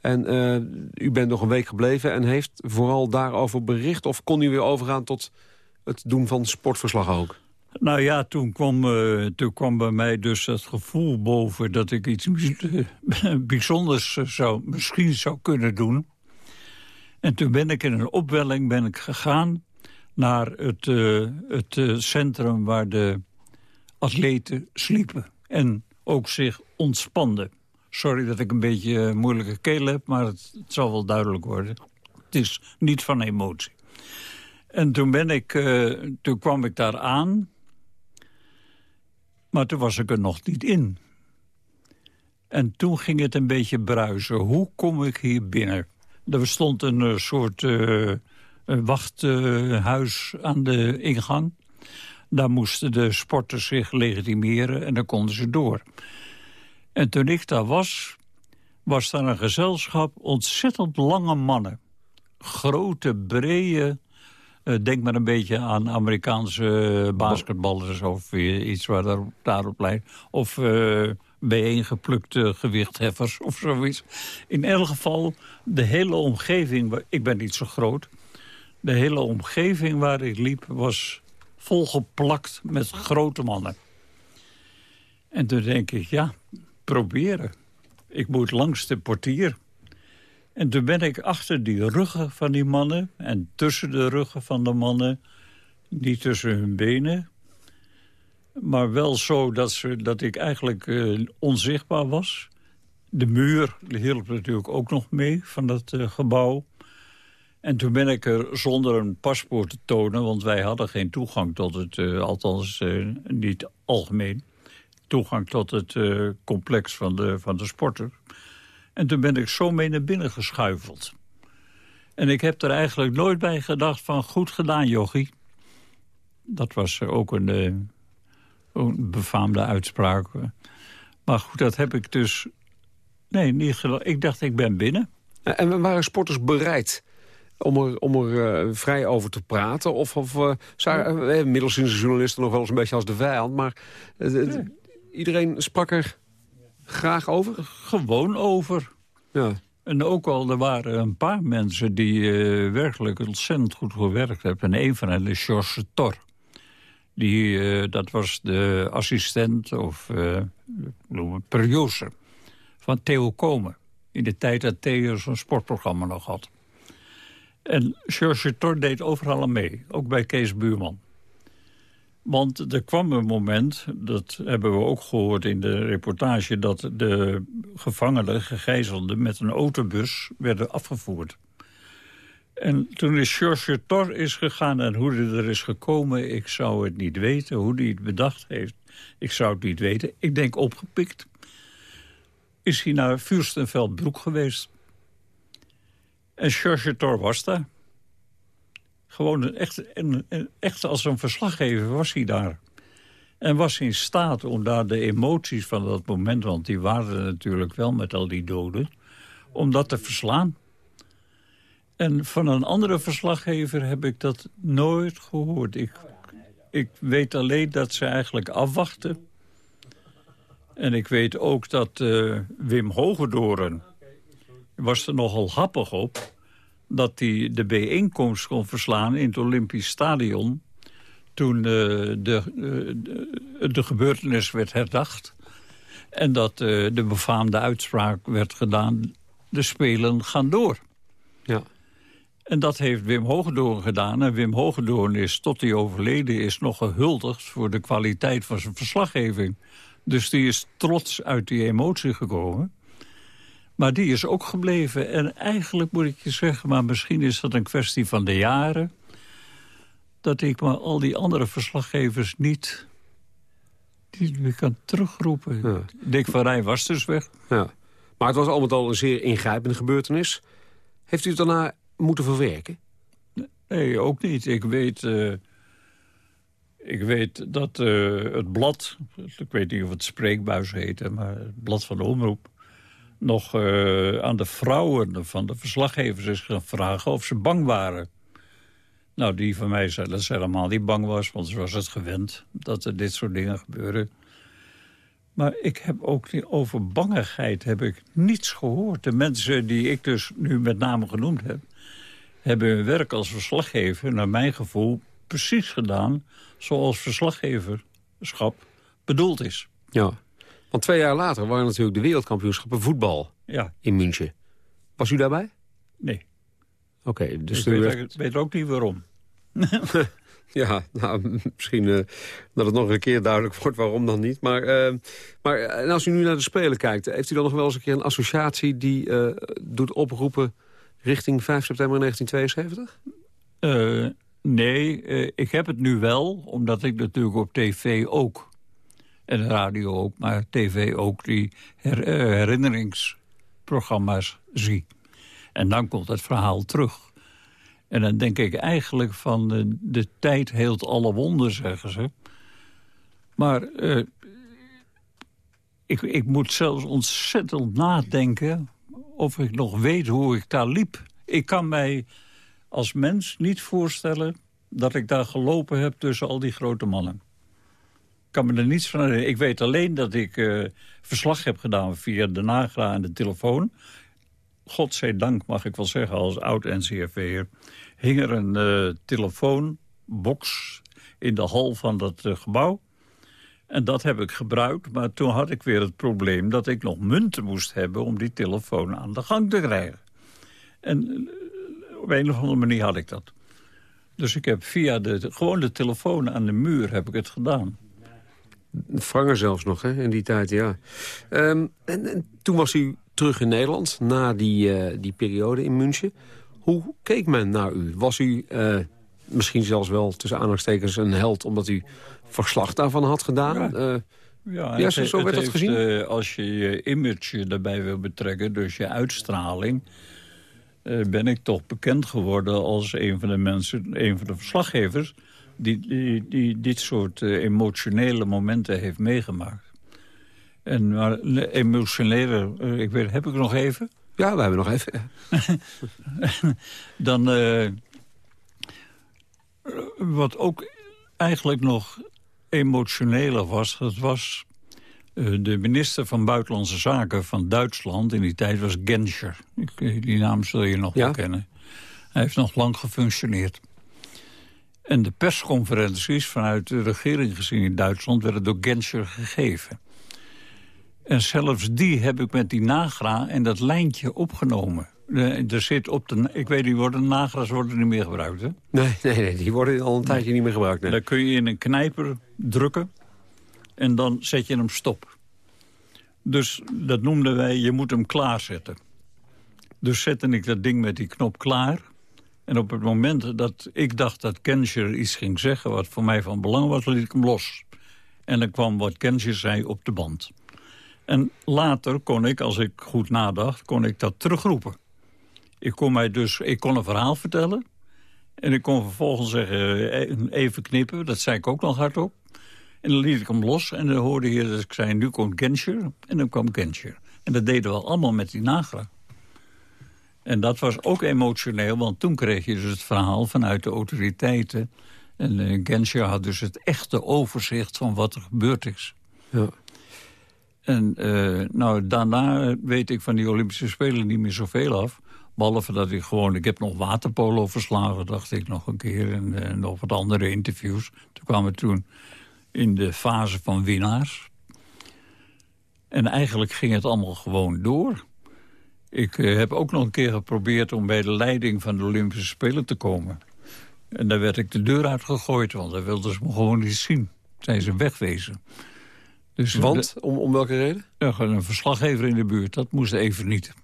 En uh, u bent nog een week gebleven en heeft vooral daarover bericht... of kon u weer overgaan tot het doen van sportverslag ook? Nou ja, toen kwam, uh, toen kwam bij mij dus het gevoel boven... dat ik iets bijzonders zou, misschien zou kunnen doen. En toen ben ik in een opwelling ben ik gegaan naar het, uh, het uh, centrum waar de atleten sliepen. En ook zich ontspanden. Sorry dat ik een beetje uh, moeilijke keel heb, maar het, het, zal wel duidelijk worden. Het is niet van emotie. En toen, ben ik, toen kwam ik daar aan, maar toen was ik er nog niet in. En toen ging het een beetje bruisen. Hoe kom ik hier binnen? Er stond een soort een wachthuis aan de ingang. Daar moesten de sporters zich legitimeren en dan konden ze door. En toen ik daar was, was daar een gezelschap ontzettend lange mannen. Grote, brede, uh, denk maar een beetje aan Amerikaanse basketballers... of iets waar daar, daarop lijkt. Of uh, bijeengeplukte gewichtheffers of zoiets. In elk geval, de hele omgeving, ik ben niet zo groot... De hele omgeving waar ik liep was volgeplakt met grote mannen. En toen denk ik, ja, proberen. Ik moet langs de portier. En toen ben ik achter die ruggen van die mannen... en tussen de ruggen van de mannen, niet tussen hun benen... Maar wel zo dat, ze, dat ik eigenlijk eh, onzichtbaar was. De muur hielp natuurlijk ook nog mee van dat eh, gebouw. En toen ben ik er zonder een paspoort te tonen... want wij hadden geen toegang tot het, eh, althans niet algemeen... toegang tot het complex van de, van de sporter. En toen ben ik zo mee naar binnen geschuifeld. En ik heb er eigenlijk nooit bij gedacht van... goed gedaan, jochie. Dat was ook een, een befaamde uitspraak. Maar goed, dat heb ik dus... Nee, niet. Ik dacht, ik ben binnen. En waren sporters bereid om er, om er eh, vrij over te praten? Of, of uh, zou, uh, inmiddels zien de journalisten nog wel eens een beetje als de vijand... maar iedereen sprak er graag over? Gewoon over. Ja. En ook al, er waren een paar mensen die werkelijk ontzettend goed gewerkt hebben. En een van hen is George Tor. Die, uh, dat was de assistent of uh, producer van Theo Komen. In de tijd dat Theo zo'n sportprogramma nog had. En George Tor deed overal mee, ook bij Kees Buurman. Want er kwam een moment, dat hebben we ook gehoord in de reportage... dat de gevangenen, gegijzelden, met een autobus werden afgevoerd. En toen is George Tor is gegaan en hoe hij er is gekomen... ik zou het niet weten, hoe hij het bedacht heeft. Ik zou het niet weten. Ik denk opgepikt. Is hij naar Fürstenfeldbroek geweest. En George Tor was daar. Gewoon een echt, een, een, echt als een verslaggever was hij daar. En was in staat om daar de emoties van dat moment... want die waren natuurlijk wel met al die doden... om dat te verslaan. En van een andere verslaggever heb ik dat nooit gehoord. Ik, ik weet alleen dat ze eigenlijk afwachten. En ik weet ook dat uh, Wim Hogedoren was er nogal happig op dat hij de bijeenkomst kon verslaan in het Olympisch Stadion... toen uh, de, uh, de, de, gebeurtenis werd herdacht. En dat de befaamde uitspraak werd gedaan... de Spelen gaan door. Ja. En dat heeft Wim Hogedoorn gedaan. En Wim Hogedoorn is, tot hij overleden is, nog gehuldigd... voor de kwaliteit van zijn verslaggeving. Dus die is trots uit die emotie gekomen... Maar die is ook gebleven. En eigenlijk moet ik je zeggen, maar misschien is dat een kwestie van de jaren... dat ik maar al die andere verslaggevers niet, niet meer kan terugroepen. Ja. Dick van Rijn was dus weg. Ja. Maar het was al met al een zeer ingrijpende gebeurtenis. Heeft u het daarna moeten verwerken? Nee, ook niet. Ik weet... Uh, ik weet dat uh, het blad, ik weet niet of het spreekbuis heette... maar het blad van de omroep nog uh, aan de vrouwen van de verslaggevers is gaan vragen of ze bang waren. Nou, die van mij zei dat ze helemaal niet bang was, want ze was het gewend dat er dit soort dingen gebeuren. Maar ik heb ook over bangigheid heb ik niets gehoord. De mensen die ik dus nu met name genoemd heb... hebben hun werk als verslaggever, naar mijn gevoel, precies gedaan... zoals verslaggeverschap bedoeld is. Ja. Want twee jaar later waren natuurlijk de wereldkampioenschappen voetbal ja. in München. Was u daarbij? Nee. Oké, okay, dus ik weet, werd... weet ook niet waarom. ja, nou, misschien uh, dat het nog een keer duidelijk wordt waarom dan niet. Maar, uh, maar en als u nu naar de Spelen kijkt... heeft u dan nog wel eens een keer een associatie die uh, doet oproepen... richting 5 september 1972? nee, ik heb het nu wel, omdat ik natuurlijk op tv ook en radio ook, maar tv ook, die her, uh, herinneringsprogramma's zie. En dan komt het verhaal terug. En dan denk ik eigenlijk van de, de tijd heelt alle wonden, zeggen ze. Maar ik, ik moet zelfs ontzettend nadenken of ik nog weet hoe ik daar liep. Ik kan mij als mens niet voorstellen dat ik daar gelopen heb tussen al die grote mannen kan me er niets van herinneren. Ik weet alleen dat ik uh, verslag heb gedaan via de Nagra en de telefoon. Godzijdank, mag ik wel zeggen, als oud-NCRV'er... hing er een uh, telefoonbox in de hal van dat uh, gebouw. En dat heb ik gebruikt, maar toen had ik weer het probleem... dat ik nog munten moest hebben om die telefoon aan de gang te krijgen. En op een of andere manier had ik dat. Dus ik heb via de, gewoon de telefoon aan de muur heb ik het gedaan. Vranger zelfs nog, hè, in die tijd, ja. Ehm, en, en toen was u terug in Nederland, na die, eh, die periode in München. Hoe keek men naar u? Was u eh, misschien zelfs wel tussen aanhalingstekens een held... omdat u verslag daarvan had gedaan? Ja. Eh, Ja, zo- het werd dat heeft, gezien? eh, als je je image erbij wil betrekken, dus je uitstraling... eh, ben ik toch bekend geworden als een van de mensen, een van de verslaggevers... die, die, die dit soort emotionele momenten heeft meegemaakt. En maar le- emotionele, ik weet, heb ik nog even? Ja, we hebben nog even. Dan, wat ook eigenlijk nog emotioneler was... dat was eh, de minister van Buitenlandse Zaken van Duitsland... in die tijd was Genscher. Ik, eh, die naam zul je nog wel kennen. Hij heeft nog lang gefunctioneerd. En de persconferenties vanuit de regering gezien in Duitsland... werden door Genscher gegeven. En zelfs die heb ik met die nagra en dat lijntje opgenomen. Eh, Er zit op de, ik weet niet, worden nagra's worden niet meer gebruikt, hè? Nee, nee, nee, die worden al een tijdje niet meer gebruikt. Nee. Dan kun je in een knijper drukken en dan zet je hem stop. Dus dat noemden wij, je moet hem klaarzetten. Dus zette ik dat ding met die knop klaar. En op het moment dat ik dacht dat Kenscher iets ging zeggen... wat voor mij van belang was, liet ik hem los. En dan kwam wat Kenscher zei op de band. En later kon ik, als ik goed nadacht, kon ik dat terugroepen. Ik kon, mij dus, ik kon een verhaal vertellen. En ik kon vervolgens zeggen, eh, even knippen. Dat zei ik ook nog hardop. En dan liet ik hem los. En dan hoorde je dat ik zei, nu komt Genscher. En dan kwam Genscher. En dat deden we allemaal met die nagra. En dat was ook emotioneel, want toen kreeg je dus het verhaal vanuit de autoriteiten. En eh, Genscher had dus het echte overzicht van wat er gebeurd is. Ja. En eh, nou, daarna weet ik van die Olympische Spelen niet meer zoveel af. Behalve dat ik gewoon... Ik heb nog waterpolo verslagen, dacht ik nog een keer. En eh, nog wat andere interviews. Toen kwamen we toen in de fase van winnaars. En eigenlijk ging het allemaal gewoon door. Ik eh, heb ook nog een keer geprobeerd om bij de leiding van de Olympische Spelen te komen. En daar werd ik de deur uitgegooid, want daar wilden ze me gewoon niet zien. Zijn ze wegwezen. Dus Want? Om, om welke reden? Ja, een verslaggever in de buurt, dat moest even niet.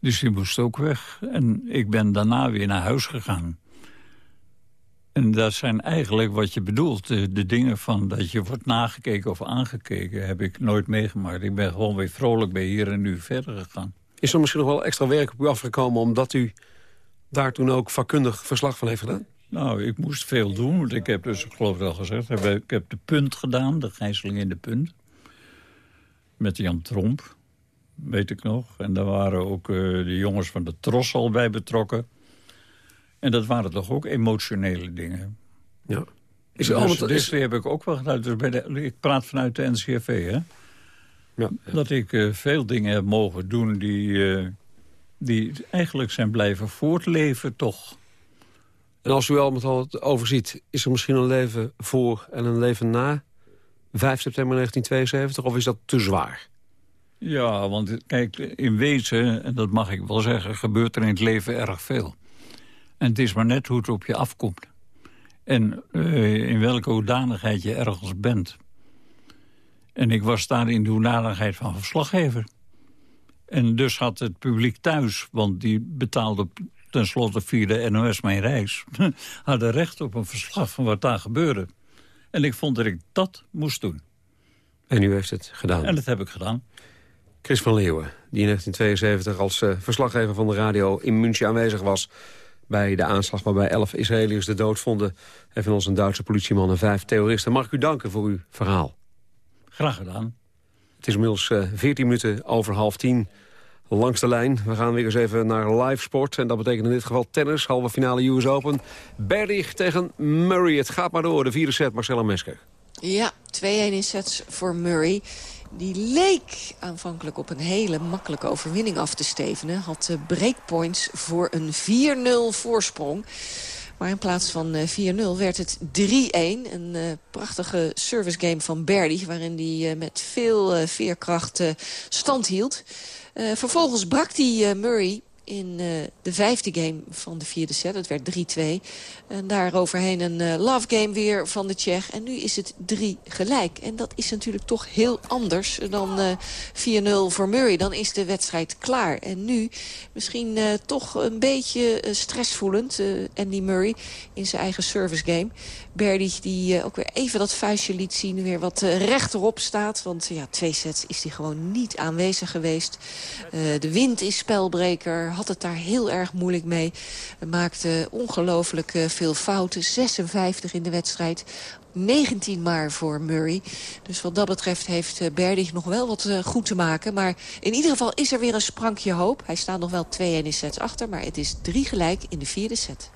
Dus die moest ook weg. En ik ben daarna weer naar huis gegaan. En dat zijn eigenlijk wat je bedoelt. De, de dingen van dat je wordt nagekeken of aangekeken... heb ik nooit meegemaakt. Ik ben gewoon weer vrolijk bij hier en nu verder gegaan. Is er misschien nog wel extra werk op u afgekomen... omdat u daar toen ook vakkundig verslag van heeft gedaan? Nou, ik moest veel doen. Want ik heb dus, ik geloof al gezegd... ik heb de punt gedaan, de gijzeling in de punt. Met Jan Tromp, weet ik nog. En daar waren ook eh, de jongens van de Tros al bij betrokken. En dat waren toch ook emotionele dingen. Ja. Is dus, allemaal- dus is- heb ik ook wel gedaan. Dus bij de, ik praat vanuit de NCRV, hè? Dat ik eh, veel dingen heb mogen doen die, eh, die eigenlijk zijn blijven voortleven, toch. En als u al met al het overziet, is er misschien een leven voor en een leven na 5 september 1972? Of is dat te zwaar? Ja, want kijk, in wezen, en dat mag ik wel zeggen... gebeurt er in het leven erg veel. En het is maar net hoe het op je afkomt. En eh, in welke hoedanigheid je ergens bent. En ik was daar in de hoedanigheid van verslaggever. En dus had het publiek thuis, want die betaalde tenslotte via de NOS mijn reis... hadden recht op een verslag van wat daar gebeurde. En ik vond dat ik dat moest doen. En u heeft het gedaan. En dat heb ik gedaan. Chris van Leeuwen, die in 1972 als eh, verslaggever van de radio in München aanwezig was... bij de aanslag waarbij elf Israëliërs de dood vonden... en ons een Duitse politieman en vijf terroristen. Mag ik u danken voor uw verhaal. Graag gedaan. Het is inmiddels eh 14 minuten over half tien langs de lijn. We gaan weer eens even naar live sport. En dat betekent in dit geval tennis, halve finale US Open. Berdig tegen Murray. Het gaat maar door. De vierde set, Marcella Mesker. Ja, 2-1 in sets voor Murray. Die leek aanvankelijk op een hele makkelijke overwinning af te stevenen. Had eh, breakpoints voor een 4-0 voorsprong. Maar in plaats van eh, 4-0 werd het 3-1. Een eh, prachtige service game van Berdy... waarin hij eh, met veel eh, veerkracht eh, stand hield. Eh, vervolgens brak eh, Murray in eh, de vijfde game van de vierde set. Het werd 3-2. En daaroverheen een eh, love game weer van de Tsjech. En nu is het 3 gelijk. En dat is natuurlijk toch heel anders dan eh 4-0 voor Murray. Dan is de wedstrijd klaar. En nu misschien eh, toch een beetje eh, stressvoelend. eh, Andy Murray in zijn eigen service game. Berdy die eh, ook weer even dat vuistje liet zien. Weer wat eh, rechterop staat. Want ja, twee sets is hij gewoon niet aanwezig geweest. Eh, de wind is spelbreker. Had het daar heel erg moeilijk mee. Maakte ongelooflijk eh, veel fouten. 56 in de wedstrijd. 19 maar voor Murray. Dus wat dat betreft heeft eh, Berdig nog wel wat eh, goed te maken. Maar in ieder geval is er weer een sprankje hoop. Hij staat nog wel 2-1 in sets achter. Maar het is drie gelijk in de vierde set.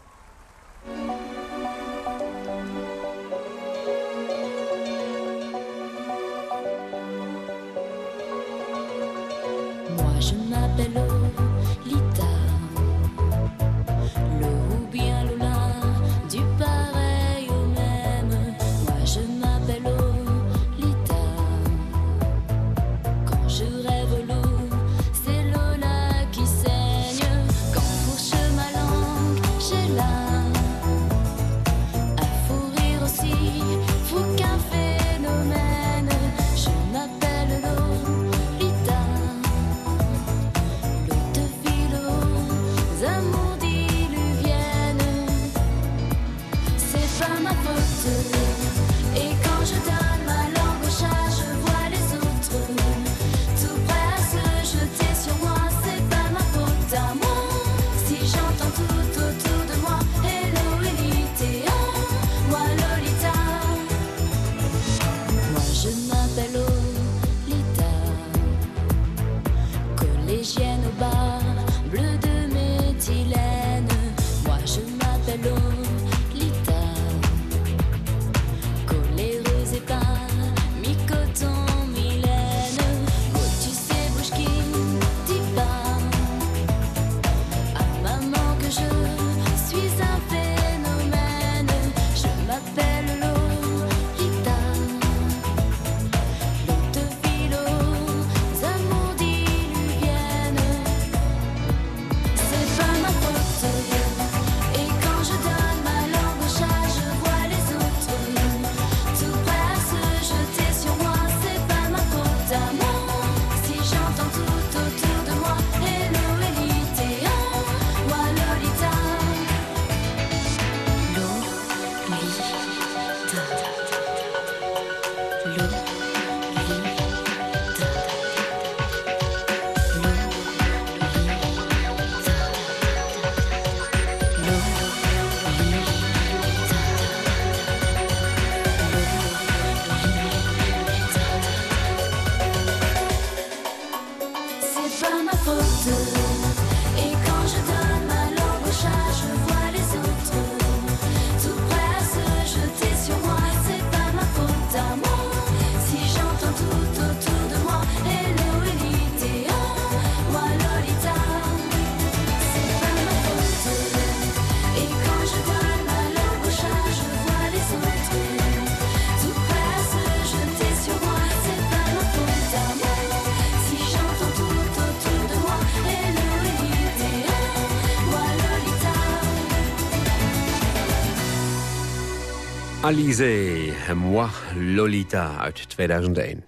Alizé en moi Lolita uit 2001.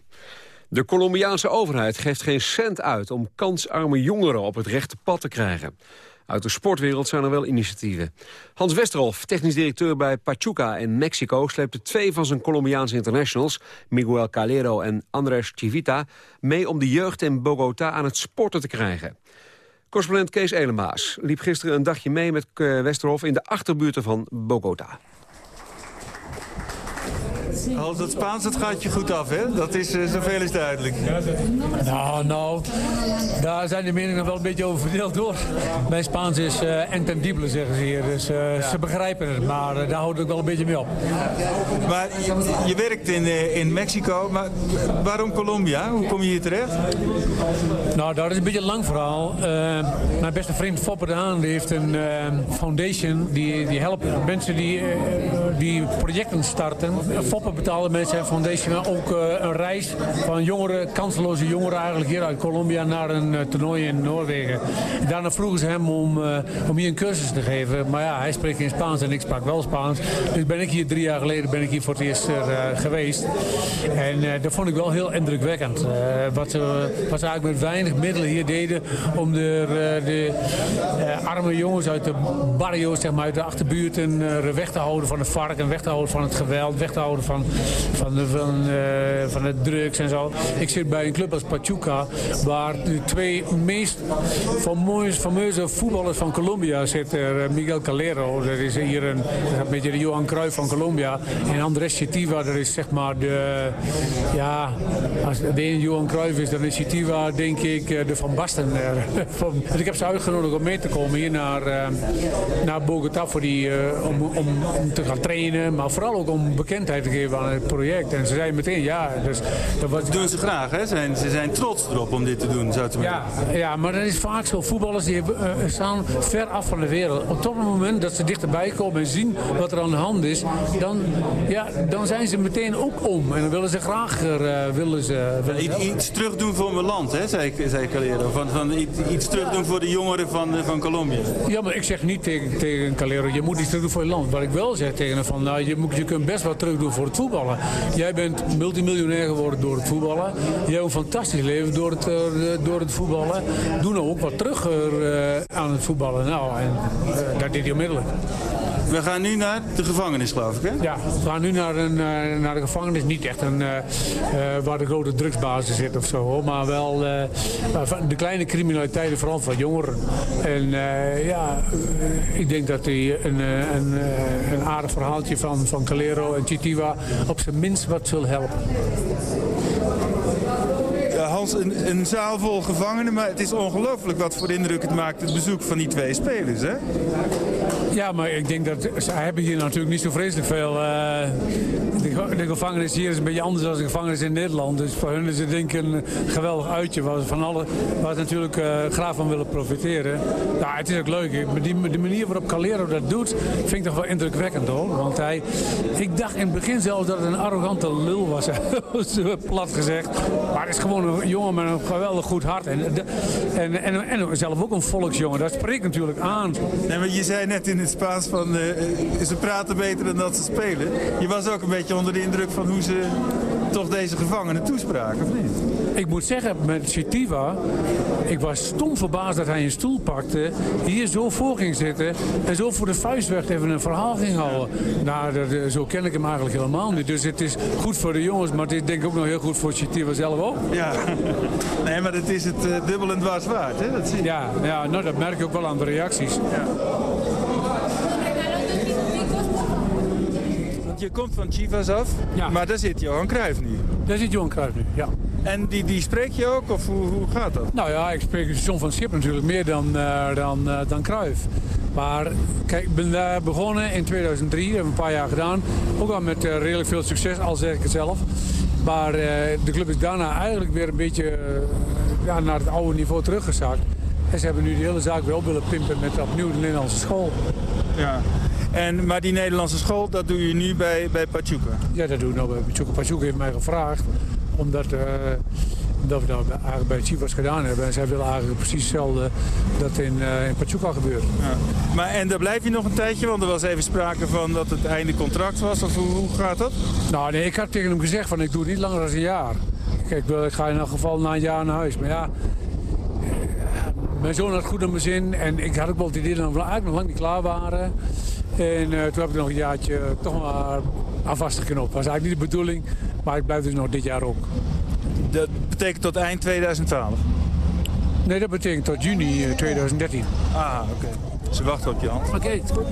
De Colombiaanse overheid geeft geen cent uit om kansarme jongeren op het rechte pad te krijgen. Uit de sportwereld zijn er wel initiatieven. Hans Westerhof, technisch directeur bij Pachuca in Mexico... sleepte twee van zijn Colombiaanse internationals... Miguel Calero en Andres Chivita... mee om de jeugd in Bogota aan het sporten te krijgen. Correspondent Kees Elemaas liep gisteren een dagje mee met eh, Westerhof... in de achterbuurten van Bogota. Als het Spaans, dat gaat je goed af, hè? Dat is eh, zoveel is duidelijk. Nou, nou, daar zijn de meningen wel een beetje over verdeeld door. Mijn Spaans is uh, entendible, zeggen ze hier. Dus uh, ze begrijpen het, maar uh, daar houdt het wel een beetje mee op. Maar je, je werkt in, in Mexico, maar waarom Colombia? Hoe kom je hier terecht? Nou, dat is een beetje een lang verhaal. mijn beste vriend Foppe de Haan die heeft een foundation die, die helpt mensen die, die projecten starten. Foppe betaalde mensen en Foundation ook eh, een reis van jongeren, kanseloze jongeren eigenlijk hier uit Colombia naar een eh, toernooi in Noorwegen. En daarna vroegen ze hem om, eh, om hier een cursus te geven. Maar ja, hij spreekt geen Spaans en ik sprak wel Spaans. Dus ben ik hier drie jaar geleden ben ik hier voor het eerst geweest. En dat vond ik wel heel indrukwekkend. Wat, ze, wat ze eigenlijk met weinig middelen hier deden om de, de arme jongens uit de barrio's, zeg maar, uit de achterbuurten weg te houden van de vark en weg te houden van het geweld, weg te houden van, van, de, van, eh, van de drugs en zo. Ik zit bij een club als Pachuca, waar de twee meest fameuze, fameuze voetballers van Colombia zitten. Eh, Miguel Calero, dat is hier een, beetje de Johan Cruijff van Colombia. En Andres Chitiva, dat is zeg maar de, ja, als de Johan Cruijff is, dan is Chitiva denk ik eh, de Van Basten. van- Dus ik heb ze uitgenodigd om mee te komen hier naar, naar Bogota voor die, om, om te gaan trainen, maar vooral ook om bekendheid te geven aan het project. En ze zeiden meteen ja. Dus dat was... doen ze graag, hè? Zijn, ze zijn trots erop om dit te doen, zou het Ja, ja, maar dat is vaak zo. Voetballers die eh, staan ver af van de wereld. Op het moment dat ze dichterbij komen en zien wat er aan de hand is, dan, ja, dan zijn ze meteen ook om. En dan willen ze graag eh, willen ze, willen ze Iets terug doen voor mijn land, hè, zei, ik- zei Calero. Van, van iets, iets terug doen voor de jongeren van, eh, van Colombia. Ja, maar ik zeg niet tegen, tegen Calero, je moet iets terug doen voor je land. Wat ik wel zeg tegen hem, van, nou, je, moet, je kunt best wat terug doen het voetballen. Jij bent multimiljonair geworden door het voetballen. Jij hebt een fantastisch leven door het, eh, door het voetballen. Doe nou ook wat terug eh, aan het voetballen. Nou, en eh, dat deed hij onmiddellijk. We gaan nu naar de gevangenis, geloof ik, hè? Ja, we gaan nu naar, een, eh, naar de gevangenis. Niet echt een, eh, eh, waar de grote drugsbasis zit of zo, hoor. maar wel eh, de kleine criminaliteiten, vooral van jongeren. En eh, ja, ik denk dat hij een, eh, een, eh, een aardig verhaaltje van, van Calero en Chitiva op zijn minst wat zal helpen. Ja, Hans, een, een zaal vol gevangenen, maar het is ongelooflijk wat voor indruk het maakt, het bezoek van die twee spelers, hè? Ja, maar ik denk dat ze hebben hier natuurlijk niet zo vreselijk veel. eh, de, ge- de gevangenis hier is een beetje anders dan de gevangenis in Nederland. Dus voor hun is het denk ik een geweldig uitje waar ze van alle waar ze natuurlijk eh, graag van willen profiteren. Ja, het is ook leuk. Die, de manier waarop Calero dat doet, vind ik toch wel indrukwekkend hoor. Want hij, ik dacht in het begin zelfs dat het een arrogante lul was, plat gezegd. Maar het is gewoon een jongen met een geweldig goed hart. En, en, en, en zelf ook een volksjongen. Dat spreekt natuurlijk aan. Nee, maar je zei net in het Spaans van eh, eh, ze praten beter dan dat ze spelen. Je was ook een beetje onder de indruk van hoe ze toch deze gevangenen toespraken, of niet? Ik moet zeggen, met Chitiva, ik was stom verbaasd dat hij een stoel pakte, hier zo voor ging zitten en zo voor de vuist werd even een verhaal ging houden. Nou, dat, eh, zo ken ik hem eigenlijk helemaal niet. Dus het is goed voor de jongens, maar het is denk ik ook nog heel goed voor Chitiva zelf ook. Ja, nee, maar het is het eh, dubbel en dwars waard, hè? Dat zie je. Ja, ja nou, dat merk ik ook wel aan de reacties. Want je komt van Chivas af, maar daar zit Johan Cruijff nu. Daar zit Johan Cruijff nu, ja. En die, die spreek je ook, of hoe, hoe gaat dat? Nou ja, ik spreek John van Schip natuurlijk meer dan, eh dan, eh, dan Cruijff. Maar kijk, ik ben daar begonnen in 2003, dat heb een paar jaar gedaan. Ook al met eh, redelijk veel succes, al zeg ik het zelf. Maar de club is daarna eigenlijk weer een beetje ja, naar het oude niveau teruggezakt. En ze hebben nu de hele zaak weer op willen pimpen met opnieuw de Nederlandse school. Ja. En, maar die Nederlandse school, dat doe je nu bij, bij Pachuca? Ja, dat doe ik nou bij Pachuca. Pachuca heeft mij gevraagd, omdat, eh, we dat bij- eigenlijk bij Chivas gedaan hebben. En zij willen eigenlijk precies hetzelfde dat in, eh, in Pachuca gebeurt. Ja. Maar, en daar blijf je nog een tijdje, want er was even sprake van dat het einde contract was. Of hoe, hoe gaat dat? Nou nee, ik had tegen hem gezegd van ik doe het niet langer dan een jaar. Kijk, ik ga in elk geval na een jaar naar huis. Maar ja, eh, mijn zoon had goed aan mijn zin. En ik had ook wel het idee dat we eigenlijk nog lang niet klaar waren. En eh, toen heb ik nog een jaartje toch maar aan vastgeknopt. Dat was eigenlijk niet de bedoeling, maar ik blijf dus nog dit jaar ook. Dat betekent tot eind 2012? Nee, dat betekent tot juni eh, 2013. Ah, oké. Ze wachten op je hand. Oké, het is goed.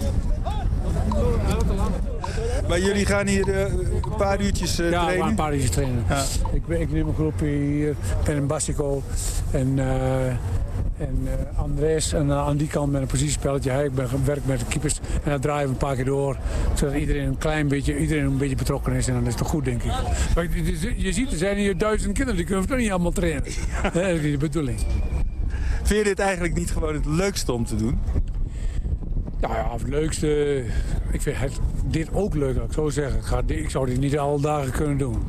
Maar jullie gaan hier eh, een paar uurtjes eh, Ja, trainen? gaan een paar uurtjes trainen. Ik, ben- ik neem een groepje hier, ben in Bastico en, eh, en eh, Andres. En eh, aan die kant met een positiespelletje. Hij, ik ben werk met de keepers en dan draaien we een paar keer door. Zodat iedereen een klein beetje, iedereen een beetje betrokken is. En dan is het goed, denk ik. Maar je, je ziet, er zijn hier duizend kinderen, die kunnen toch niet allemaal trainen. Dat is niet de bedoeling. Vind je dit eigenlijk niet gewoon het leukste om te doen? Nou ja, het leukste. ik vind het, dit ook leuk, laat ik zo zeggen. Ik, ga, ik zou dit niet alle dagen kunnen doen.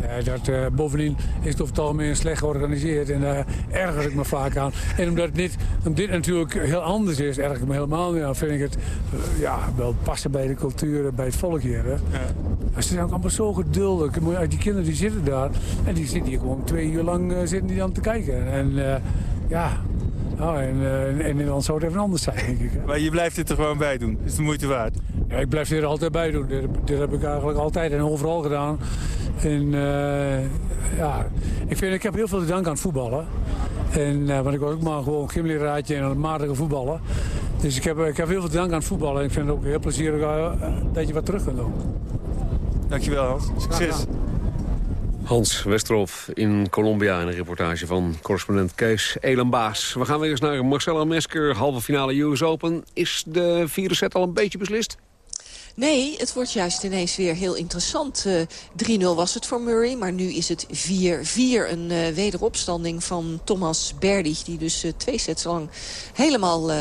Eh, dat, eh, bovendien is het over het algemeen slecht georganiseerd en daar erger ik me vaak aan. En omdat, omdat dit natuurlijk heel anders is, erger ik me helemaal niet aan. Vind ik het eh, ja, wel passen bij de cultuur, bij het volk hier. Hè. Ze zijn ook allemaal zo geduldig. Die kinderen die zitten daar en die zitten hier gewoon twee uur lang zitten die dan te kijken. En ja, nou, en, eh, in Nederland zou het even anders zijn, denk ik. hè. Maar je blijft dit er gewoon bij doen. Is de moeite waard? Ja, ik blijf er altijd bij doen. Dit, dit heb ik eigenlijk altijd en overal gedaan. En eh, ja, ik, vind, ik heb heel veel te danken aan het voetballen. En, eh, want ik was ook maar gewoon gymleraadje en een matige voetballen. Dus ik heb, ik heb heel veel te danken aan het voetballen. En ik vind het ook heel plezierig dat je wat terug kunt doen. Dankjewel Hans. Succes. Hans Westerhof in Colombia in een reportage van correspondent Kees Elenbaas. We gaan weer eens naar Marcelo Mesker, halve finale US Open. Is de vierde set al een beetje beslist? Nee, het wordt juist ineens weer heel interessant. Eh 3-0 was het voor Murray, maar nu is het 4-4. Een eh, wederopstanding van Thomas Berdych... die dus eh, twee sets lang helemaal eh,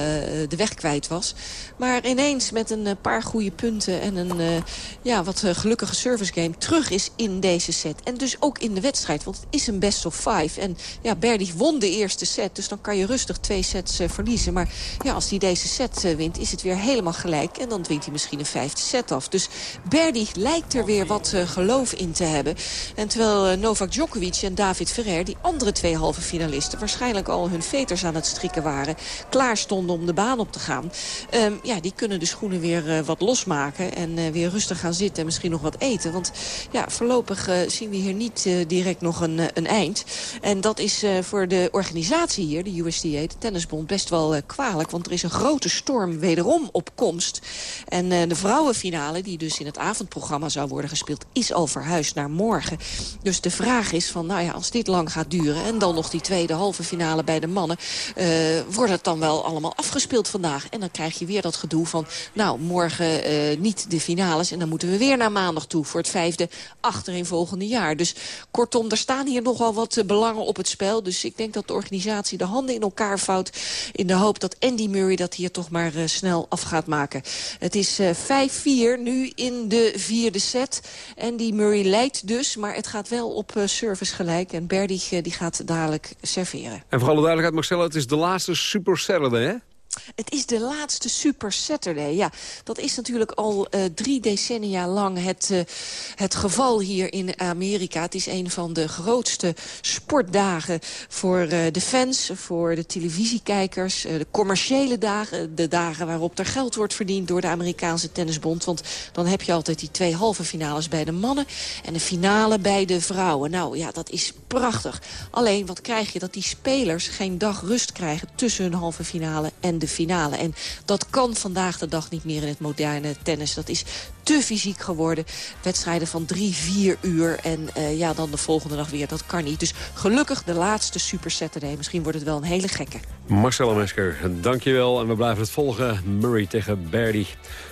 de weg kwijt was. Maar ineens met een eh, paar goede punten en een eh, ja, wat eh, gelukkige service game... terug is in deze set. En dus ook in de wedstrijd, want het is een best of five. En ja, Berdych won de eerste set, dus dan kan je rustig twee sets eh, verliezen. Maar ja, als hij deze set eh, wint, is het weer helemaal gelijk. En dan wint hij misschien een vijfde set af. Dus Berdych lijkt er weer wat eh, geloof in te hebben. En terwijl eh, Novak Djokovic en David Ferrer, die andere twee halve finalisten... waarschijnlijk al hun veters aan het strikken waren... klaar stonden om de baan op te gaan. Ehm, ja, die kunnen de schoenen weer eh, wat losmaken... en weer rustig gaan zitten en misschien nog wat eten. Want ja, voorlopig zien we hier niet direct nog een, een eind. En dat is voor de organisatie hier, de USDA, de tennisbond, best wel kwalijk. Want er is een grote storm wederom op komst. En de vrouwenfinale, die dus in het avondprogramma zou worden gespeeld... is al verhuisd naar morgen. Dus de vraag is van, nou ja, als dit lang gaat duren... en dan nog die tweede halve finale bij de mannen... eh, wordt het dan wel allemaal afgespeeld vandaag? En dan krijg je weer dat gedoe van, nou, morgen eh, niet de finales... en dan moeten we weer naar maandag toe voor het vijfde achtereenvolgende jaar. Dus kortom, er staan hier nogal wat eh, belangen op het spel. Dus ik denk dat de organisatie de handen in elkaar vouwt... in de hoop dat Andy Murray dat hier toch maar snel af gaat maken. Het is eh, 5-4 nu in de vierde set. Andy Murray leidt dus, maar het gaat wel op eh, service gelijk. En Berdych eh, die gaat dadelijk serveren. En voor alle duidelijkheid, Marcelo, het is de laatste Super hè? Het is de laatste Super Saturday. Ja, dat is natuurlijk al eh, drie decennia lang het, eh, het geval hier in Amerika. Het is een van de grootste sportdagen voor eh, de fans, voor de televisiekijkers. de commerciële dagen, de dagen waarop er geld wordt verdiend door de Amerikaanse tennisbond. Want dan heb je altijd die twee halve finales bij de mannen en de finale bij de vrouwen. Nou ja, dat is prachtig. Alleen, wat krijg je? Dat die spelers geen dag rust krijgen tussen hun halve finale en de finale. En dat kan vandaag de dag niet meer in het moderne tennis. Dat is te fysiek geworden. Wedstrijden van drie, vier uur. En eh, ja, dan de volgende dag weer. Dat kan niet. Dus gelukkig de laatste Super Saturday. Misschien wordt het wel een hele gekke. Marcelo Mesker, dankjewel. En we blijven het volgen. Murray tegen Berdy.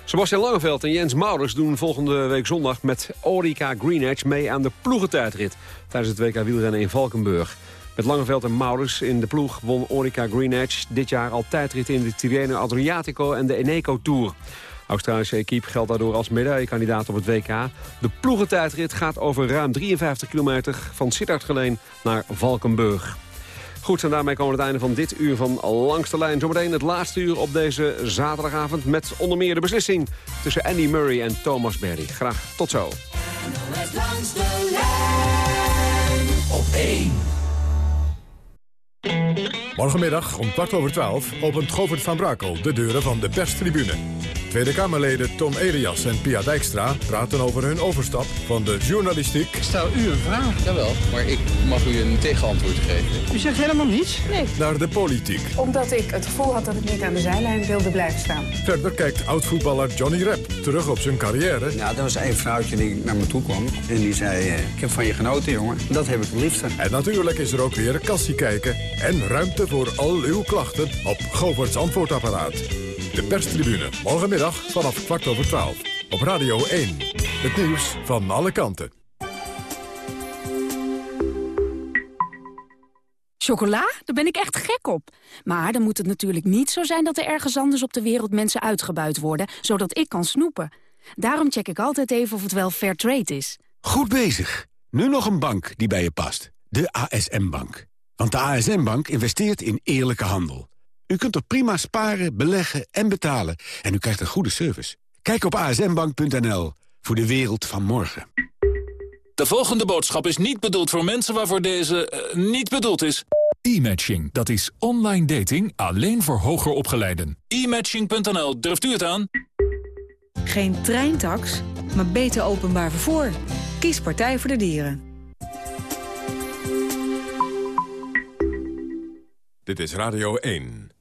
Sebastian Langeveld en Jens Maurits doen volgende week zondag... met Orica Green mee aan de ploegentijdrit... tijdens het WK wielrennen in Valkenburg. Met Langeveld en Maurits in de ploeg won Orica Green Edge... dit jaar al tijdrit in de Tirreno Adriatico en de Eneco Tour. Australische equipe geldt daardoor als medaillekandidaat op het WK. De ploegentijdrit gaat over ruim 53 kilometer van Sittard-Geleen naar Valkenburg. Goed, en daarmee komen we aan het einde van dit uur van Langs de Lijn. Zometeen het laatste uur op deze zaterdagavond... met onder meer de beslissing tussen Andy Murray en Thomas Berdy. Graag tot zo. NOS langs de lijn op 1. Morgenmiddag om kwart over twaalf opent Govert van Brakel de deuren van de perstribune. Tweede Kamerleden Tom Elias en Pia Dijkstra praten over hun overstap van de journalistiek... Ik stel u een vraag. Jawel, maar ik mag u een tegenantwoord geven. U zegt helemaal niets? Nee. naar de politiek. Omdat ik het gevoel had dat ik niet aan de zijlijn wilde blijven staan. Verder kijkt oud-voetballer Johnny Rep terug op zijn carrière... Nou, er was een vrouwtje die naar me toe kwam en die zei... eh, ik heb van je genoten, jongen. Dat heb ik het liefste. En natuurlijk is er ook weer kassie kijken en ruimte voor al uw klachten op Govert's antwoordapparaat. De perstribune, morgenmiddag vanaf kwart over twaalf. Op Radio 1. Het nieuws van alle kanten. Chocola? Daar ben ik echt gek op. Maar dan moet het natuurlijk niet zo zijn dat er ergens anders op de wereld mensen uitgebuit worden, zodat ik kan snoepen. Daarom check ik altijd even of het wel fair trade is. Goed bezig. Nu nog een bank die bij je past. De ASM-bank. Want de ASM-bank investeert in eerlijke handel. U kunt er prima sparen, beleggen en betalen. En u krijgt een goede service. Kijk op asmbank.nl voor de wereld van morgen. De volgende boodschap is niet bedoeld voor mensen waarvoor deze eh, niet bedoeld is. E-matching, dat is online dating alleen voor hoger opgeleiden. E-matching.nl, durft u het aan? Geen treintax, maar beter openbaar vervoer. Kies Partij voor de Dieren. Dit is Radio 1.